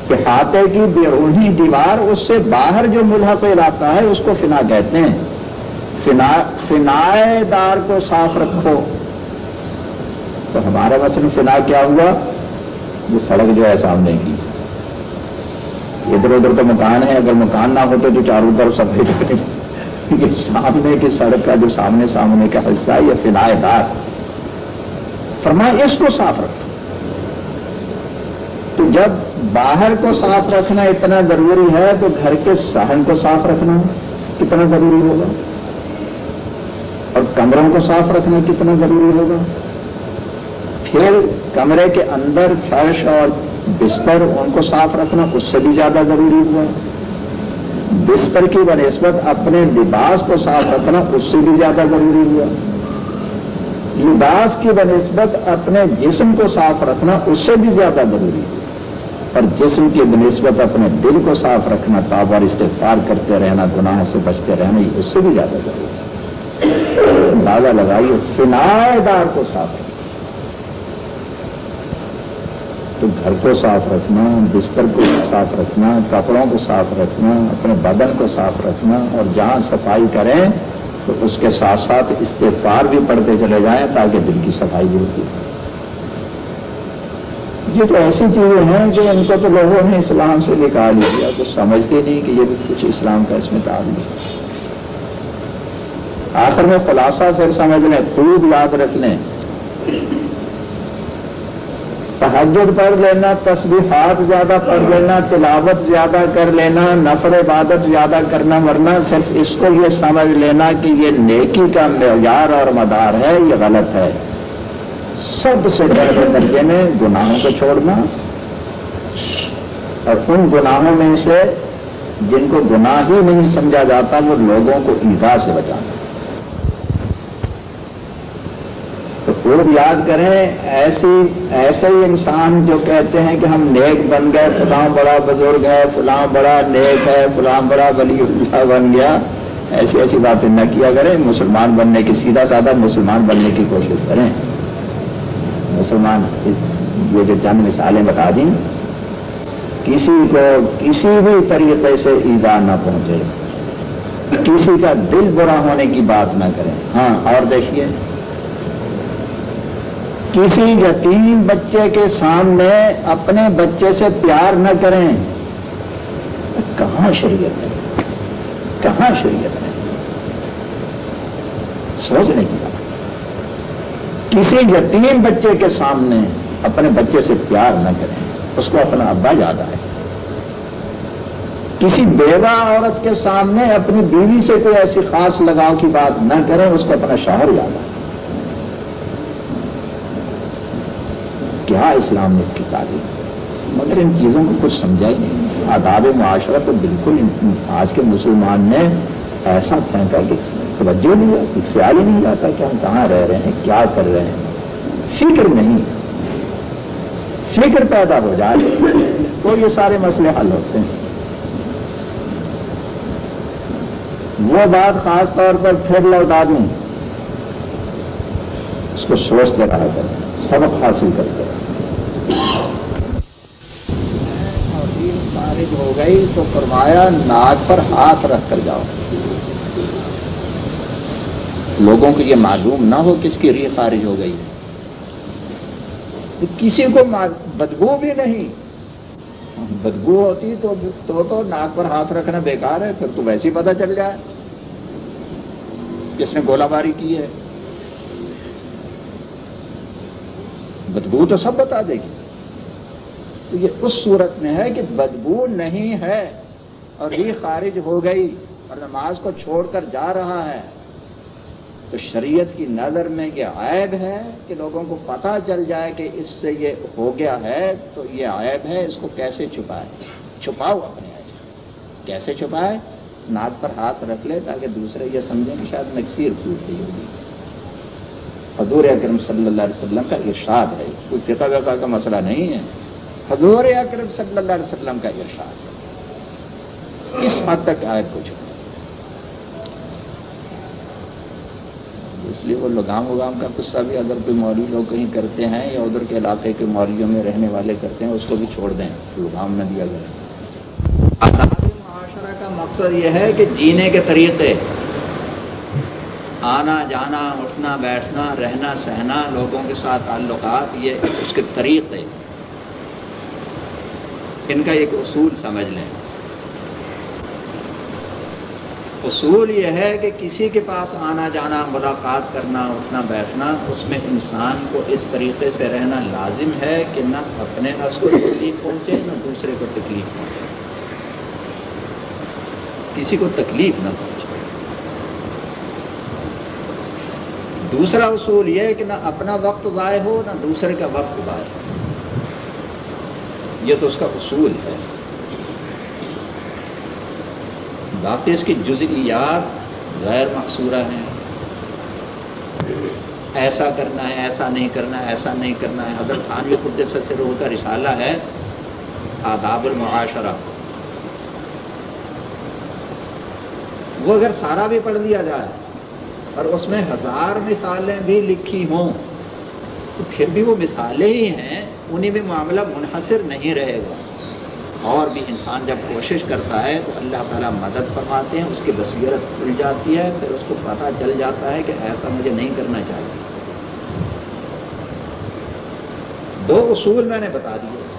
Speaker 1: کہ خاتے کی بیرونی دیوار اس سے باہر جو ملحق علاقہ ہے، اس کو فنا کہتے ہیں۔ فنا دار کو صاف رکھو۔ تو ہمارا وچن فنا کیا ہوا؟ یہ سڑک جو ہے سامنے کی۔ ادھر ادھر تو مکان ہے، اگر مکان نہ ہوتے تو چاروں طرف سفید کرے یہ سامنے کی سڑک کا جو سامنے سامنے کا حصہ ہے، یہ فنا دار۔ فرمایا، اس کو صاف رکھو۔ تو جب باہر کو صاف رکھنا اتنا ضروری ہے، تو گھر کے سہن کو صاف رکھنا کتنا ضروری ہوگا؟ اور کمروں کو صاف رکھنا کتنا ضروری ہوگا؟ پھر کمرے کے اندر فرش اور بستر، ان کو صاف رکھنا اس سے بھی زیادہ ضروری ہوا بستر کی بنسبت اپنے لباس کو صاف رکھنا اس سے بھی زیادہ ضروری ہوا۔ لباس کی بنسبت اپنے جسم کو صاف رکھنا اس سے بھی زیادہ ضروری ہے۔ اور جسم کی بنسبت اپنے دل کو صاف رکھنا اور استفار کرتے رہنا، گناہوں سے بچتے رہنا اس سے بھی زیادہ ضروری اندازہ لگائیے فنائے دار کو صاف رکھنا۔ تو گھر کو صاف رکھنا، بستر کو صاف رکھنا، کپڑوں کو صاف رکھنا، اپنے بدن کو صاف رکھنا اور جہاں صفائی کریں تو اس کے ساتھ ساتھ استفار بھی پڑھتے چلے جائیں تاکہ دل کی صفائی بھی ہوتی یہ تو ایسی چیزیں ہیں جو ان کو تو لوگوں نے اسلام سے نکال لیا تو سمجھتے نہیں کہ یہ بھی کچھ اسلام کا اس میں تعلق ہے۔ آخر میں خلاصہ پھر سمجھ لیں، خود یاد رکھ لیں۔ تحجد پڑھ لینا تصویرات زیادہ پڑھ لینا، تلاوت زیادہ کر لینا نفر عبادت زیادہ کرنا، ورنہ صرف اس کو یہ سمجھ لینا کہ یہ نیکی کا معیار اور مدار ہے، یہ غلط ہے۔ سب سے بڑے درجے میں گناہوں کو چھوڑنا۔ اور ان گناہوں میں سے جن کو گناہ ہی نہیں سمجھا جاتا، وہ لوگوں کو ایزا سے بچانا۔ تو یاد کریں، ایسی، ایسے ہی انسان جو کہتے ہیں کہ ہم نیک بن گئے، فلاں بڑا بزرگ ہے، فلاں بڑا نیک ہے، فلاں بڑا ولی اللہ بن گیا۔ ایسی ایسی باتیں نہ کیا کریں، مسلمان بننے کی، سیدھا سادہ مسلمان بننے کی کوشش کریں۔ مسلمان، یہ جو چند مثالیں بتا دیں، کسی کو کسی بھی طریقے سے ایزا نہ پہنچے۔ کسی کا دل برا ہونے کی بات نہ کریں۔ ہاں اور دیکھیے۔ کسی یتیم بچے کے سامنے اپنے بچے سے پیار نہ کریں۔ کہاں شریعت ہے؟ کہاں شریعت ہے؟ سوچنے کی بات کسی یتیم بچے کے سامنے اپنے بچے سے پیار نہ کریں، اس کو اپنا ابا یاد آئے۔ کسی بیوہ عورت کے سامنے اپنی بیوی سے کوئی ایسی خاص لگاؤ کی بات نہ کریں، اس کو اپنا شوہر یاد آئے۔ کیا ہاں اسلام نے کی تعلیم مگر ان چیزوں کو کچھ سمجھا ہی نہیں۔ آداب معاشرہ تو بالکل آج کے مسلمان نے ایسا پھینکا کہ توجہ نہیں آتی، خیال ہی نہیں آتا کہ ہم کہاں رہ رہے ہیں، کیا کر رہے ہیں۔ فکر نہیں۔ فکر پیدا ہو جائے تو یہ سارے مسئلے حل ہوتے ہیں۔ وہ بات خاص طور پر پھر لوٹا دوں اس کو سوچتے رہا کریں سبق حاصل کرتے خارج ہو گئی تو فرمایا ناک پر ہاتھ رکھ کر جاؤ۔ لوگوں کو یہ معلوم نہ ہو کس کی ری خارج ہو گئی۔ کسی کو بدبو بھی نہیں۔ بدبو ہوتی تو تو, تو ناک پر ہاتھ رکھنا بیکار ہے پھر تو ویسے ہی پتہ چل جائے۔ کس نے گولہ باری کی ہے؟ بدبو تو سب بتا دے گی۔ تو یہ اس صورت میں ہے کہ بدبو نہیں ہے اور ہی خارج ہو گئی اور نماز کو چھوڑ کر جا رہا ہے۔ تو شریعت کی نظر میں یہ عائب ہے کہ لوگوں کو پتا چل جائے کہ اس سے یہ ہو گیا ہے، تو یہ عائب ہے، اس کو کیسے چھپائے؟ چھپاؤ اپنے کیسے چھپائے؟ ناک پر ہاتھ رکھ لے تاکہ دوسرے یہ سمجھیں کہ شاید نکسیر پھوٹ گئی ہوگی حضور اکرم صلی اللہ علیہ وسلم کا ارشاد ہے، کوئی فقہ وقہ کا مسئلہ نہیں ہے۔ حضور اکرم صلی اللہ علیہ وسلم کا ارشاد ہے۔ اس حد تک آئے کچھ۔ اس لیے وہ لگام وگام کا قصہ بھی اگر کوئی مولوی لوگ کہیں کرتے ہیں یا ادھر کے علاقے کے مولیوں میں رہنے والے کرتے ہیں، اس کو بھی چھوڑ دیں۔ لگام نہ دیا گیا معاشرہ کا مقصد یہ ہے کہ جینے کے طریقے، آنا جانا، اٹھنا، بیٹھنا، رہنا، سہنا، لوگوں کے ساتھ تعلقات، یہ اس کے طریقے۔ ان کا ایک اصول سمجھ لیں۔ اصول یہ ہے کہ کسی کے پاس آنا جانا، ملاقات کرنا، اٹھنا، بیٹھنا، اس میں انسان کو اس طریقے سے رہنا لازم ہے کہ نہ اپنے نفس کو تکلیف پہنچے، نہ دوسرے کو تکلیف پہنچے۔ کسی کو تکلیف نہ پہنچے۔ دوسرا اصول یہ ہے کہ نہ اپنا وقت ضائع ہو، نہ دوسرے کا وقت ضائع ہو۔ یہ تو اس کا اصول ہے۔ باقی اس کی جزئیات غیر مقصورہ ہیں۔ ایسا کرنا ہے، ایسا نہیں کرنا ہے ایسا نہیں کرنا ہے۔ حضرت خانوی قدس سے روح کا رسالہ ہے۔ آداب المعاشرہ۔ وہ اگر سارا بھی پڑھ لیا جائے اور اس میں ہزار مثالیں بھی لکھی ہوں تو پھر بھی وہ مثالیں ہی ہیں، انہیں بھی معاملہ منحصر نہیں رہے گا۔ اور بھی انسان جب کوشش کرتا ہے تو اللہ تعالیٰ مدد فرماتے ہیں، اس کی بصیرت کھل جاتی ہے، پھر اس کو پتہ چل جاتا ہے کہ ایسا مجھے نہیں کرنا چاہیے۔ دو اصول میں نے بتا دیے۔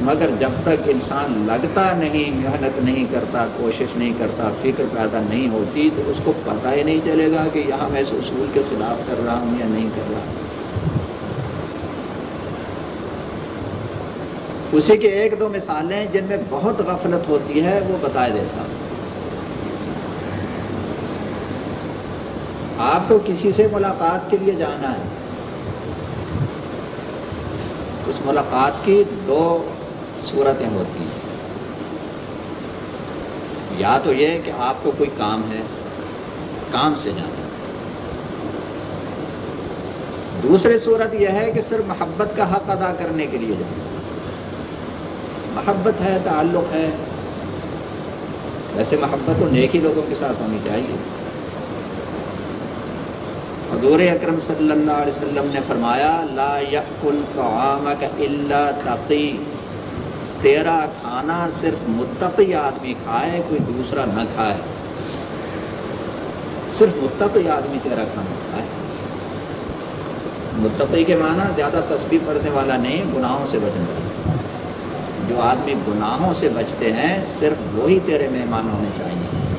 Speaker 1: مگر جب تک انسان لگتا نہیں، محنت نہیں کرتا، کوشش نہیں کرتا، فکر پیدا نہیں ہوتی، تو اس کو پتہ ہی نہیں چلے گا کہ یہاں میں اس اصول کے خلاف کر رہا ہوں یا نہیں کر رہا اسی کے ایک دو مثالیں جن میں بہت غفلت ہوتی ہے، وہ بتا دیتا ہوں۔ آپ کو کسی سے ملاقات کے لیے جانا ہے۔ اس ملاقات کی دو صورتیں ہوتی ہیں۔ یا تو یہ کہ آپ کو کوئی کام ہے، کام سے جانا۔ دوسری صورت یہ ہے کہ صرف محبت کا حق ادا کرنے کے لیے جانا۔ محبت ہے، تعلق ہے۔ ویسے محبت تو نیک ہی لوگوں کے ساتھ ہونی چاہیے۔ حضور اکرم صلی اللہ علیہ وسلم نے فرمایا، لا یقل طعامک الا تقی۔ تیرا کھانا صرف متقی آدمی کھائے، کوئی دوسرا نہ کھائے۔ صرف متقی آدمی تیرا کھانا کھائے۔ متقی کے معنی زیادہ تصویر پڑھنے والا نہیں، گناہوں سے بچنے والا۔ جو آدمی گناہوں سے بچتے ہیں، صرف وہی تیرے مہمان ہونے چاہیے۔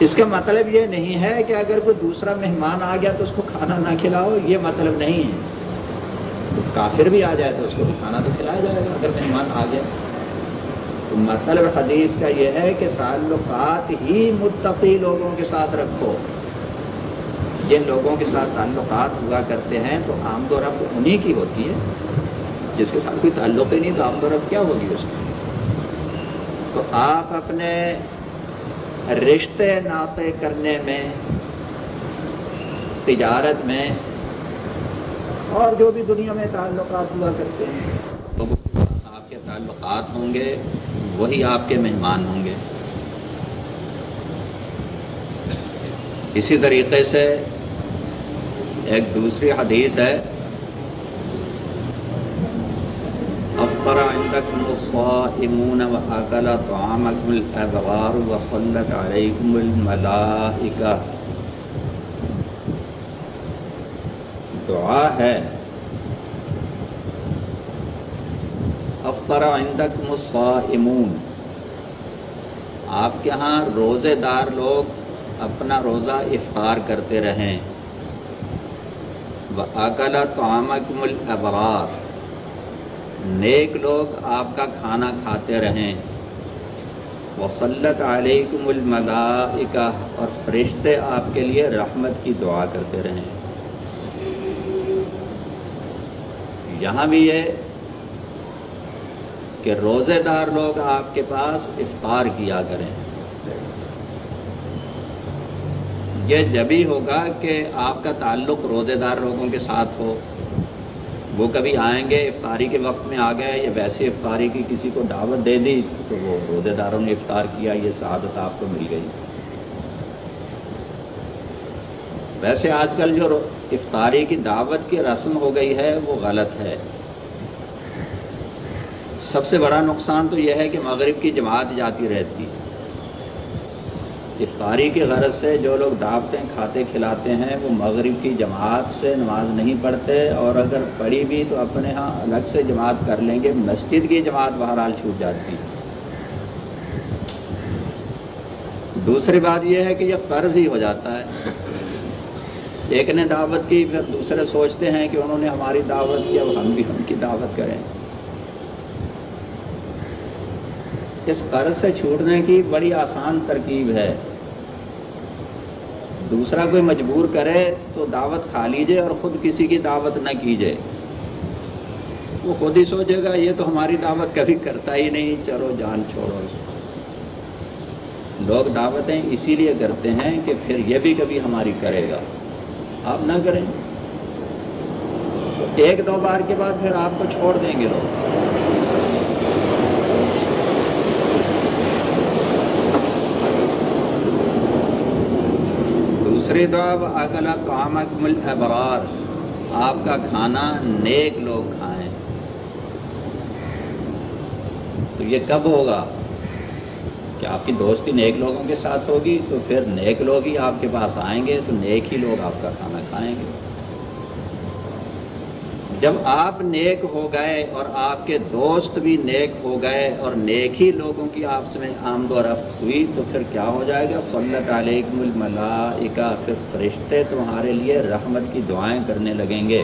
Speaker 1: اس کا مطلب یہ نہیں ہے کہ اگر کوئی دوسرا مہمان آ گیا تو اس کو کھانا نہ کھلاؤ، یہ مطلب نہیں ہے۔ تو کافر بھی آ جائے تو اس کو بھی کھانا تو کھلایا جائے گا، اگر مہمان آ گیا۔ تو مطلب حدیث کا یہ ہے کہ تعلقات ہی متقی لوگوں کے ساتھ رکھو۔ جن لوگوں کے ساتھ تعلقات ہوا کرتے ہیں تو آمد و رفت انہیں کی ہوتی ہے جس کے ساتھ کوئی تعلق ہی نہیں تو آمد و رفت کیا ہوگی اس کی؟ تو آپ اپنے رشتے ناطے کرنے میں، تجارت میں اور جو بھی دنیا میں تعلقات ہوا کرتے ہیں۔ آپ کے تعلقات ہوں گے، وہی آپ کے مہمان ہوں گے۔ اسی طریقے سے ایک دوسری حدیث ہے افر عندكم الصائمون واكل طعامكم الابرار وصلت عليكم الملائكه دعا ہے۔ افطر عندكم الصائمون۔ آپ کے ہاں روزے دار لوگ اپنا روزہ افطار کرتے رہیں۔ اکلا تو الابرار نیک لوگ آپ کا کھانا کھاتے رہیں۔ وسلط علیکم الملائکہ اور فرشتے آپ کے لیے رحمت کی دعا کرتے رہیں۔ یہاں بھی یہ کہ روزے دار لوگ آپ کے پاس افطار کیا کریں۔ یہ جبھی ہوگا کہ آپ کا تعلق روزے دار لوگوں کے ساتھ ہو۔ وہ کبھی آئیں گے افطاری کے وقت میں آ گئے یا ویسے افطاری کی کسی کو دعوت دے دی تو وہ روزے داروں نے افطار کیا، یہ سعادت آپ کو مل گئی۔ ویسے آج کل جو افطاری کی دعوت کی رسم ہو گئی ہے، وہ غلط ہے۔ سب سے بڑا نقصان تو یہ ہے کہ مغرب کی جماعت جاتی رہتی۔ ہے افطاری کی غرض سے جو لوگ دعوتیں کھاتے کھلاتے ہیں، وہ مغرب کی جماعت سے نماز نہیں پڑھتے۔ اور اگر پڑھی بھی تو اپنے ہاں الگ سے جماعت کر لیں گے، مسجد کی جماعت بہرحال چھوٹ جاتی۔ دوسری بات یہ ہے کہ یہ قرض ہی ہو جاتا ہے۔ ایک نے دعوت کی، پھر دوسرے سوچتے ہیں کہ انہوں نے ہماری دعوت کی، اب ہم بھی ان کی دعوت کریں۔ اس قرض سے چھوٹنے کی بڑی آسان ترکیب ہے۔ دوسرا کوئی مجبور کرے تو دعوت کھا لیجیے اور خود کسی کی دعوت نہ کیجیے وہ خود ہی سوچے گا، یہ تو ہماری دعوت کبھی کرتا ہی نہیں چلو جان چھوڑو۔ لوگ دعوتیں اسی لیے کرتے ہیں کہ پھر یہ بھی کبھی ہماری کرے گا۔ آپ نہ کریں۔ ایک دو بار کے بعد پھر آپ کو چھوڑ دیں گے۔ لوگ دوسری دعا اگلا کامک مل ابرار آپ کا کھانا نیک لوگ کھائیں۔ تو یہ کب ہوگا؟ کہ آپ کی دوستی نیک لوگوں کے ساتھ ہوگی تو پھر نیک لوگ ہی آپ کے پاس آئیں گے تو نیک ہی لوگ آپ کا کھانا کھائیں گے۔ جب آپ نیک ہو گئے اور آپ کے دوست بھی نیک ہو گئے اور نیک ہی لوگوں کی آپس میں آمد و رفت ہوئی تو پھر کیا ہو جائے گا؟ صلی علیکم الملائکہ، پھر فرشتے تمہارے لیے رحمت کی دعائیں کرنے لگیں گے۔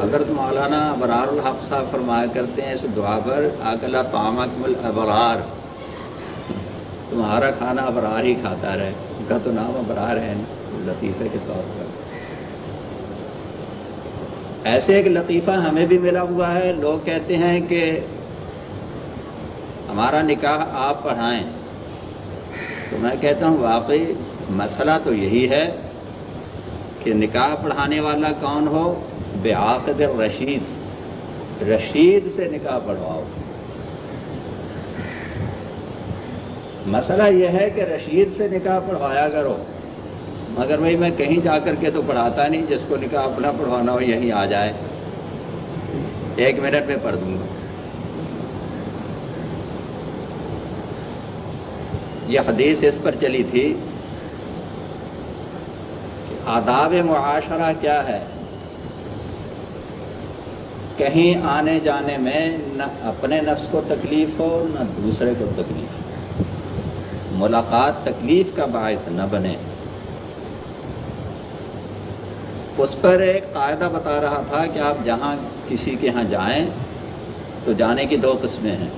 Speaker 1: اگر مولانا ابرار الحق صاحب فرمایا کرتے ہیں اس دعا پر اکلا پامک مل ابرار۔ تمہارا کھانا ابرار ہی کھاتا رہے، ان کا تو نام ابرار ہے، لطیفے کے طور پر۔ ایسے ایک لطیفہ ہمیں بھی ملا ہوا ہے، لوگ کہتے ہیں کہ ہمارا نکاح آپ پڑھائیں۔ تو میں کہتا ہوں واقعی مسئلہ تو یہی ہے کہ نکاح پڑھانے والا کون ہو؟ بے عقد رشید رشید سے نکاح پڑھواؤ۔ مسئلہ یہ ہے کہ رشید سے نکاح پڑھوایا کرو۔ مگر بھائی میں کہیں جا کر کے تو پڑھاتا نہیں جس کو نکاح اپنا پڑھوانا ہو، یہیں آ جائے۔ ایک منٹ میں پڑھ دوں گا۔ یہ حدیث اس پر چلی تھی۔ آداب معاشرہ کیا ہے؟ کہیں آنے جانے میں نہ اپنے نفس کو تکلیف ہو، نہ دوسرے کو تکلیف ہو۔ ملاقات تکلیف کا باعث نہ بنے۔ اس پر ایک قاعدہ بتا رہا تھا کہ آپ جہاں کسی کے ہاں جائیں تو جانے کی دو قسمیں ہیں۔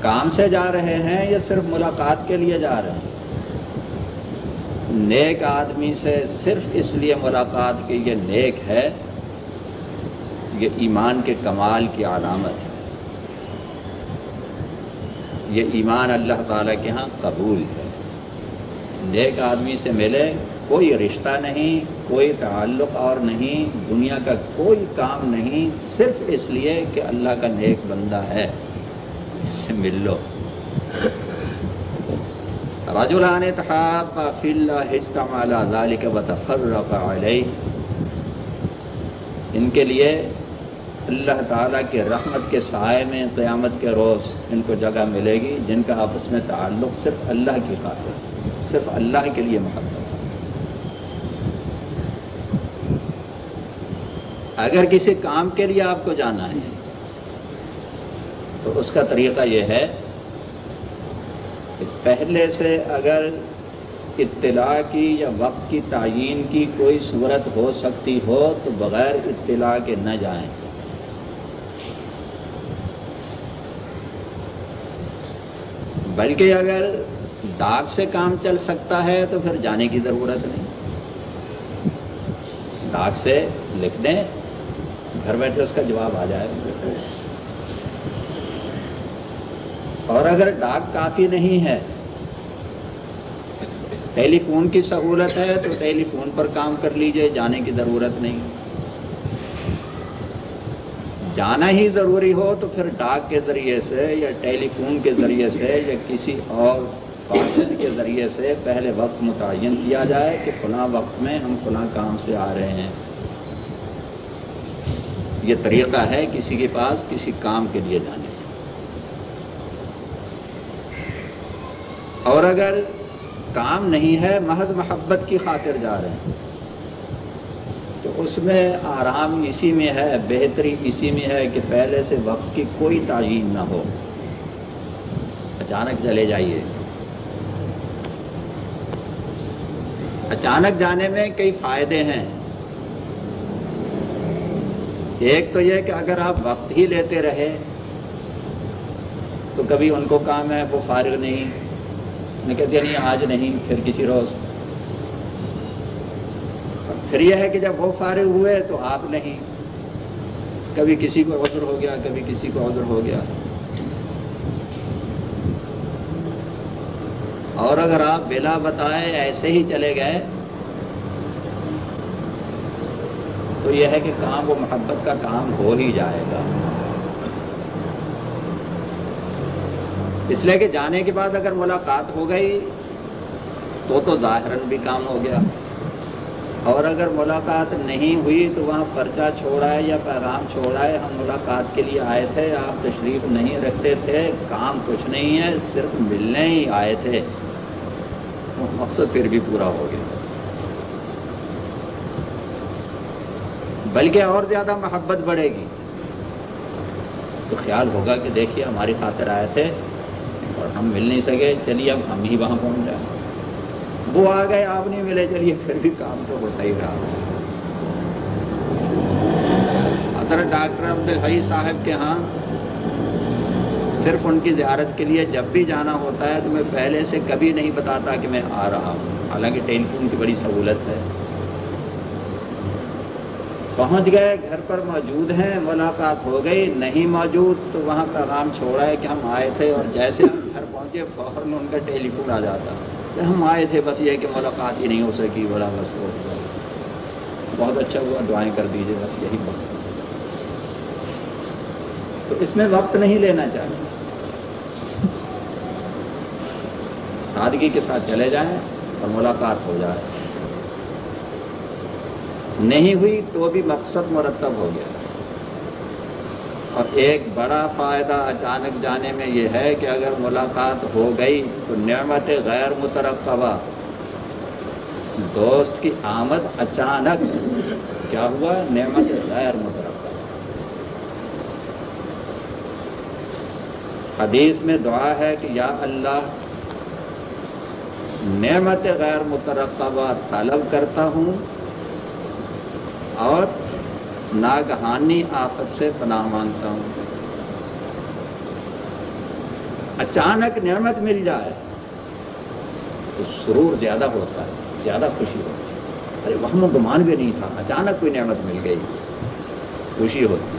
Speaker 1: کام سے جا رہے ہیں یا صرف ملاقات کے لیے جا رہے ہیں؟ نیک آدمی سے صرف اس لیے ملاقات کی یہ نیک ہے، یہ ایمان کے کمال کی علامت ہے۔ یہ ایمان اللہ تعالی کے ہاں قبول ہے۔ نیک آدمی سے ملے کوئی رشتہ نہیں، کوئی تعلق اور نہیں، دنیا کا کوئی کام نہیں، صرف اس لیے کہ اللہ کا نیک بندہ ہے۔ اس سے مل لو۔ رجولان تحاب فی اللہ استعمال ذالک وتفرق علیہ۔ ان کے لیے اللہ تعالیٰ کے رحمت کے سائے میں قیامت کے روز ان کو جگہ ملے گی جن کا آپس میں تعلق صرف اللہ کی خاطر صرف اللہ کے لیے محبت اگر کسی کام کے لیے آپ کو جانا ہے، تو اس کا طریقہ یہ ہے کہ پہلے سے اگر اطلاع کی یا وقت کی تعین کی کوئی صورت ہو سکتی ہو تو بغیر اطلاع کے نہ جائیں۔ بلکہ اگر ڈاک سے کام چل سکتا ہے تو پھر جانے کی ضرورت نہیں۔ ڈاک سے لکھ دیں، گھر بیٹھے اس کا جواب آ جائے۔ اور اگر ڈاک کافی نہیں ہے، ٹیلی فون کی سہولت ہے تو ٹیلی فون پر کام کر لیجیے، جانے کی ضرورت نہیں۔ جانا ہی ضروری ہو تو پھر ڈاک کے ذریعے سے یا ٹیلی فون کے ذریعے سے یا کسی اور فاصل کے ذریعے سے پہلے وقت متعین کیا جائے کہ فلاں وقت میں ہم فلاں کام سے آ رہے ہیں۔ یہ طریقہ ہے کسی کے پاس کسی کام کے لیے جانے اور اگر کام نہیں ہے، محض محبت کی خاطر جا رہے ہیں۔ تو اس میں آرام اسی میں ہے، بہتری اسی میں ہے کہ پہلے سے وقت کی کوئی تعین نہ ہو۔ اچانک چلے جائیے۔ اچانک جانے میں کئی فائدے ہیں۔ ایک تو یہ کہ اگر آپ وقت ہی لیتے رہے، تو کبھی ان کو کام ہے، وہ فارغ نہیں۔ میں کہتے نہیں آج نہیں، پھر کسی روز. پھر یہ ہے کہ جب وہ فارغ ہوئے تو آپ نہیں۔ کبھی کسی کو عذر ہو گیا، کبھی کسی کو عذر ہو گیا۔ اور اگر آپ بلا بتائے ایسے ہی چلے گئے، تو یہ ہے کہ کام وہ محبت کا کام ہو ہی جائے گا۔ اس لیے کہ جانے کے بعد اگر ملاقات ہو گئی تو تو ظاہر بھی کام ہو گیا۔ اور اگر ملاقات نہیں ہوئی تو وہاں پرچہ چھوڑا ہے یا پیغام چھوڑا ہے ہم ملاقات کے لیے آئے تھے، آپ تشریف نہیں رکھتے تھے، کام کچھ نہیں ہے، صرف ملنے ہی آئے تھے۔ مقصد پھر بھی پورا ہو گیا۔ بلکہ اور زیادہ محبت بڑھے گی۔ تو خیال ہوگا کہ دیکھیے ہماری خاطر آئے تھے۔ اور ہم مل نہیں سکے، چلیے اب ہم ہی وہاں پہنچ جائیں۔ وہ آ گئے، آپ نہیں ملے، چلیے پھر بھی کام تو ہوتا ہی رہا۔ ادر ڈاکٹر عبدالحی صاحب کے ہاں صرف ان کی زیارت کے لیے جب بھی جانا ہوتا ہے تو میں پہلے سے کبھی نہیں بتاتا کہ میں آ رہا ہوں۔ حالانکہ ٹیلی فون کی بڑی سہولت ہے۔ پہنچ گئے، گھر پر موجود ہیں، ملاقات ہو گئی، نہیں موجود، تو وہاں پیغام چھوڑا ہے کہ ہم آئے تھے اور جیسے ہم گھر پہنچے، فوراً ان کا ٹیلی فون آ جاتا۔ کہ ہم آئے تھے، بس یہ کہ ملاقات ہی نہیں ہو سکی بولا بس وہ۔ بہت اچھا ہوا، دعائیں کر دیجیے بس یہی مقصد۔ تو اس میں وقت نہیں لینا چاہیے۔ سادگی کے ساتھ چلے جائیں اور ملاقات ہو جائے۔ نہیں ہوئی تو بھی مقصد مرتب ہو گیا۔ اور ایک بڑا فائدہ اچانک جانے میں یہ ہے کہ اگر ملاقات ہو گئی تو نعمت غیر مترقبہ۔ دوست کی آمد اچانک کیا ہوا؟ نعمت غیر مترقبہ۔ حدیث میں دعا ہے کہ یا اللہ، نعمت غیر مترقبہ طلب کرتا ہوں۔ اور ناگہانی آفت سے پناہ مانگتا ہوں۔ اچانک نعمت مل جائے تو سرور زیادہ ہوتا ہے، زیادہ خوشی ہوتی ہے۔ ارے وہاں گمان بھی نہیں تھا۔ اچانک کوئی نعمت مل گئی، خوشی ہوتی۔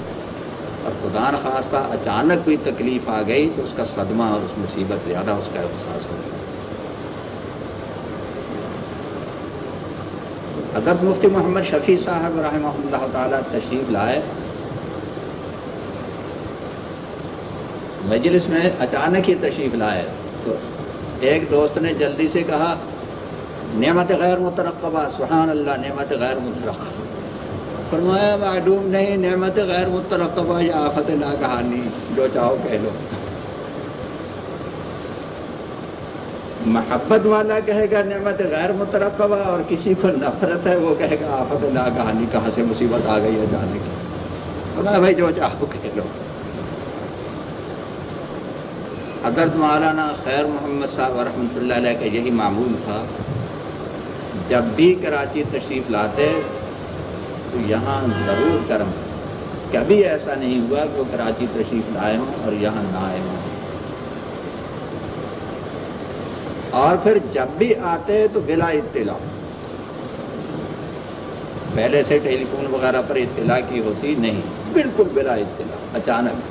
Speaker 1: اور خدا نخواستہ اچانک کوئی تکلیف آ گئی تو اس کا صدمہ اور اس مصیبت زیادہ اس کا احساس ہوتا ہے۔ حضرت مفتی محمد شفیع صاحب رحمہ اللہ تعالی تشریف لائے، مجلس میں اچانک ہی تشریف لائے، تو ایک دوست نے جلدی سے کہا، نعمت غیر مترقبہ، سبحان اللہ، نعمت غیر مترقبہ۔ فرمایا، معلوم نہیں، نعمت غیر مترقبہ یا آفت لا کہانی جو چاہو کہہ لو۔ محبت والا کہے گا، نعمت غیر مترقبہ، اور کسی کو نفرت ہے، وہ کہے گا آفت لا کہانی کہاں سے مصیبت آ گئی ہے جانے کی؟ فرمایا بھائی جو چاہو کہہ لو۔ حضرت مولانا خیر محمد صاحب رحمۃ اللہ علیہ کا یہی معمول تھا، جب بھی کراچی تشریف لاتے، تو یہاں ضرور کرم۔ کبھی ایسا نہیں ہوا کہ وہ کراچی تشریف لائے ہوں اور یہاں نہ آئے ہوں۔ اور پھر جب بھی آتے تو بلا اطلاع۔ پہلے سے ٹیلی فون وغیرہ پر اطلاع کی ہوتی نہیں، بالکل بلا اطلاع، اچانک۔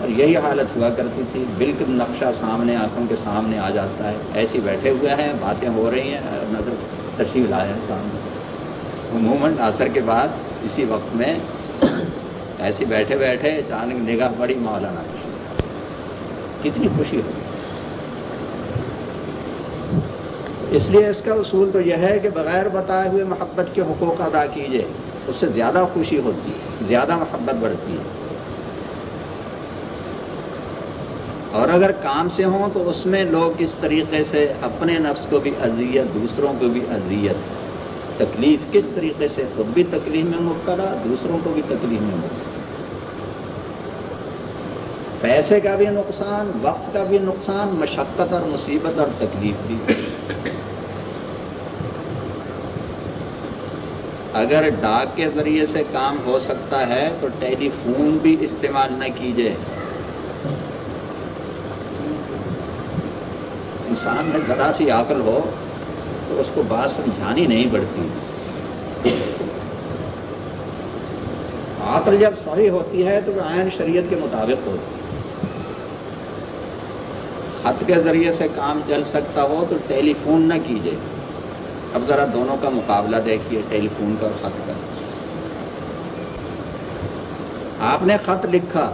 Speaker 1: اور یہی حالت ہوا کرتی تھی۔ بالکل نقشہ سامنے، آنکھوں کے سامنے آ جاتا ہے۔ ایسی بیٹھے ہوئے ہیں، باتیں ہو رہی ہیں نظر تشریف لائے ہیں سامنے۔ عموماً اثر کے بعد اسی وقت میں ایسی بیٹھے بیٹھے اچانک نگاہ بڑی مولانا کتنی خوشی ہوئی اس لیے اس کا اصول تو یہ ہے کہ بغیر بتائے ہوئے محبت کے حقوق ادا کیجیے اس سے زیادہ خوشی ہوتی ہے، زیادہ محبت بڑھتی ہے۔ اور اگر کام سے ہوں تو اس میں لوگ کس طریقے سے اپنے نفس کو بھی اذیت، دوسروں کو بھی اذیت۔ تکلیف کس طریقے سے؟ خود بھی تکلیف میں مبتلا، دوسروں کو بھی تکلیف میں مبتلا۔ پیسے کا بھی نقصان، وقت کا بھی نقصان، مشقت اور مصیبت اور تکلیف بھی۔ اگر ڈاک کے ذریعے سے کام ہو سکتا ہے تو ٹیلی فون بھی استعمال نہ کیجیے انسان میں ذرا سی عقل ہو تو اس کو بات سمجھانی نہیں پڑتی۔ عقل جب صحیح ہوتی ہے تو وہ آئین شریعت کے مطابق ہوتی ہے۔ خط کے ذریعے سے کام چل سکتا ہو تو ٹیلی فون نہ کیجیے اب ذرا دونوں کا مقابلہ دیکھیے ٹیلی فون کا اور خط کا۔ آپ نے خط لکھا،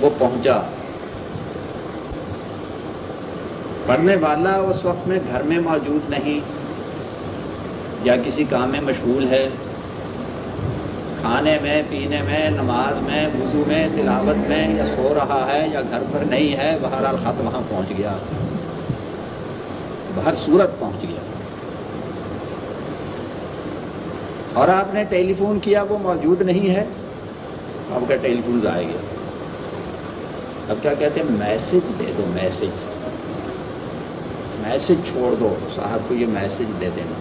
Speaker 1: وہ پہنچا۔ پڑھنے والا اس وقت میں گھر میں موجود نہیں، یا کسی کام میں مشغول ہے۔ کھانے میں، پینے میں، نماز میں، وضو میں، تلاوت میں یا سو رہا ہے یا گھر پر نہیں ہے، بہرحال خط وہاں پہنچ گیا۔ بہر صورت پہنچ گیا۔ اور آپ نے ٹیلی فون کیا، وہ موجود نہیں ہے۔ آپ کا ٹیلی فون آئے گیا اب کیا کہتے ہیں؟ میسج دے دو، میسج۔ میسج چھوڑ دو۔ صاحب کو یہ میسج دے دینا۔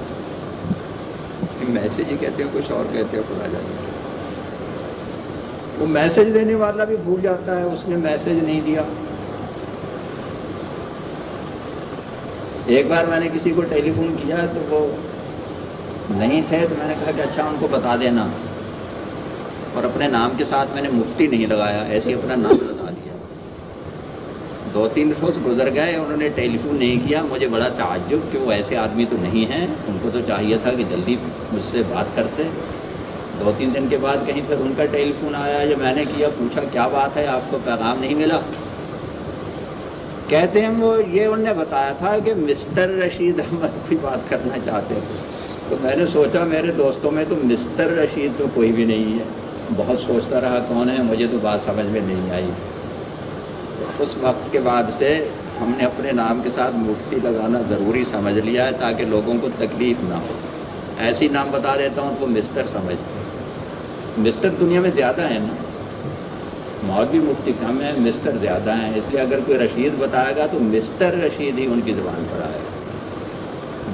Speaker 1: میسج ہی کہتے ہیں، کچھ اور کہتے ہیں، خدا جانے۔ وہ میسج دینے والا بھی بھول جاتا ہے، اس نے میسج نہیں دیا۔ ایک بار میں نے کسی کو ٹیلی فون کیا تو وہ نہیں تھے، تو میں نے کہا کہ اچھا ان کو بتا دینا۔ اور اپنے نام کے ساتھ میں نے مفتی نہیں لگایا، ایسے اپنا نام بتا دیا۔ دو تین روز گزر گئے، انہوں نے ٹیلی فون نہیں کیا۔ مجھے بڑا تعجب کہ وہ ایسے آدمی تو نہیں ہیں۔ ان کو تو چاہیے تھا کہ جلدی مجھ سے بات کرتے۔ دو تین دن کے بعد کہیں پھر ان کا ٹیلی فون آیا جو میں نے کیا، پوچھا، کیا بات ہے؟ آپ کو پیغام نہیں ملا؟ کہتے ہیں وہ، یہ انہوں نے بتایا تھا کہ مسٹر رشید احمد بھی بات کرنا چاہتے تھے تو میں نے سوچا، میرے دوستوں میں تو مسٹر رشید تو کوئی بھی نہیں ہے۔ بہت سوچتا رہا، کون ہے؟ مجھے تو بات سمجھ میں نہیں آئی۔ اس وقت کے بعد سے ہم نے اپنے نام کے ساتھ مفتی لگانا ضروری سمجھ لیا ہے تاکہ لوگوں کو تکلیف نہ ہو۔ ایسی نام بتا دیتا ہوں تو مسٹر سمجھتے ہیں۔ مسٹر دنیا میں زیادہ ہے نا مولوی مفتی کم ہے، مسٹر زیادہ ہیں۔ اس لیے اگر کوئی رشید بتائے گا تو مسٹر رشید ہی ان کی زبان پر آئے گا۔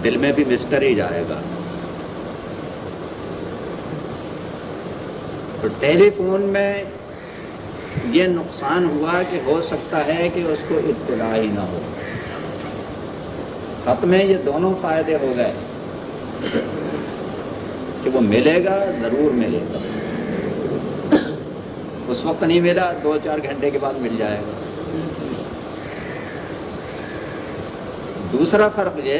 Speaker 1: دل میں بھی مسٹر ہی جائے گا۔ تو ٹیلی فون میں یہ نقصان ہوا کہ ہو سکتا ہے کہ اس کو اطلاع ہی نہ ہو۔ خط میں یہ دونوں فائدے ہو گئے۔ کہ وہ ملے گا، ضرور ملے گا۔ اس وقت نہیں ملا، دو چار گھنٹے کے بعد مل جائے گا۔ دوسرا فرق یہ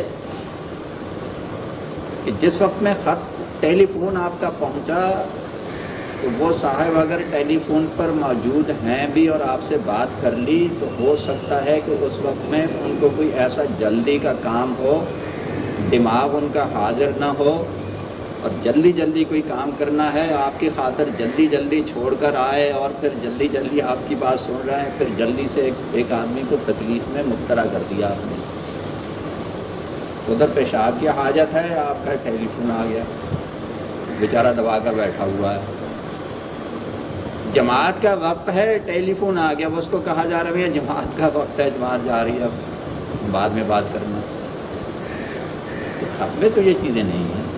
Speaker 1: کہ جس وقت میں خط، ٹیلی فون آپ کا پہنچا، تو وہ صاحب اگر ٹیلی فون پر موجود ہیں بھی اور آپ سے بات کر لی، تو ہو سکتا ہے کہ اس وقت میں ان کو کوئی ایسا جلدی کا کام ہو، دماغ ان کا حاضر نہ ہو اور جلدی جلدی کوئی کام کرنا ہے، آپ کی خاطر جلدی جلدی چھوڑ کر آئے اور پھر جلدی جلدی آپ کی بات سن رہے ہیں، پھر جلدی سے ایک ایک آدمی کو تکلیف میں مبتلا کر دیا آپ نے۔ ادھر پیشاب کی حاجت ہے، آپ کا ٹیلی فون آ گیا۔ بیچارہ دبا کر بیٹھا ہوا ہے۔ جماعت کا وقت ہے ٹیلی فون آ گیا اس کو کہا جا رہا ہے جماعت کا وقت ہے، جماعت جا رہی ہے، اب بعد میں بات کرنا۔ خط میں تو یہ چیزیں نہیں ہیں۔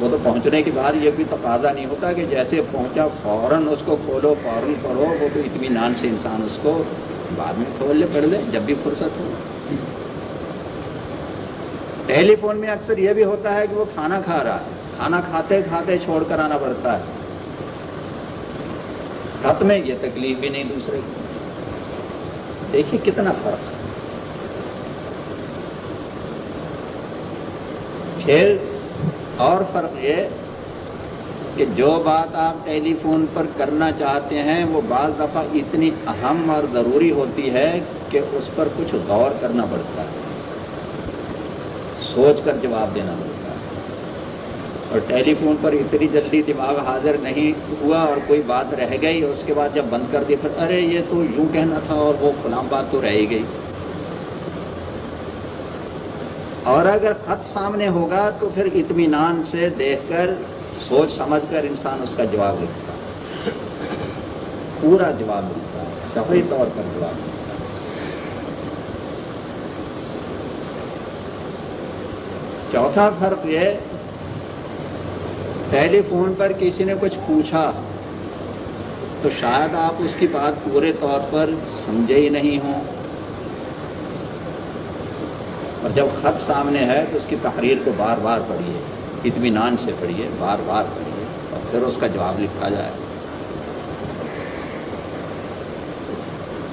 Speaker 1: وہ تو پہنچنے کے بعد یہ بھی تقاضا نہیں ہوتا کہ جیسے پہنچا فوراً اس کو کھولو، فوراً پڑھو، وہ تو اطمینان سے انسان اس کو بعد میں کھول لے، پڑھ لے، جب بھی فرصت ہو۔ ٹیلی فون میں اکثر یہ بھی ہوتا ہے کہ وہ کھانا کھا رہا ہے۔ کھانا کھاتے کھاتے چھوڑ کر آنا پڑتا ہے۔ خط میں یہ تکلیف بھی نہیں دوسرے کی۔ دیکھیے کتنا فرق۔ ہے پھر اور فرق یہ کہ جو بات آپ ٹیلی فون پر کرنا چاہتے ہیں، وہ بعض دفعہ اتنی اہم اور ضروری ہوتی ہے کہ اس پر کچھ غور کرنا پڑتا ہے، سوچ کر جواب دینا پڑتا ہے۔ اور ٹیلی فون پر اتنی جلدی دماغ حاضر نہیں ہوا اور کوئی بات رہ گئی، اس کے بعد جب بند کر دی، پھر ارے یہ تو یوں کہنا تھا اور وہ فلاں بات تو رہ ہی گئی۔ اور اگر خط سامنے ہوگا تو پھر اطمینان سے دیکھ کر سوچ سمجھ کر انسان اس کا جواب لکھتا ہے۔ پورا جواب ملتا ہے۔ صحیح طور پر جواب ملتا ہے۔ چوتھا فرق یہ ٹیلی فون پر کسی نے کچھ پوچھا تو شاید آپ اس کی بات پورے طور پر سمجھے ہی نہیں ہوں۔ اور جب خط سامنے ہے تو اس کی تحریر کو بار بار پڑھیے اطمینان سے پڑھیے، بار بار پڑھیے اور پھر اس کا جواب لکھا جائے۔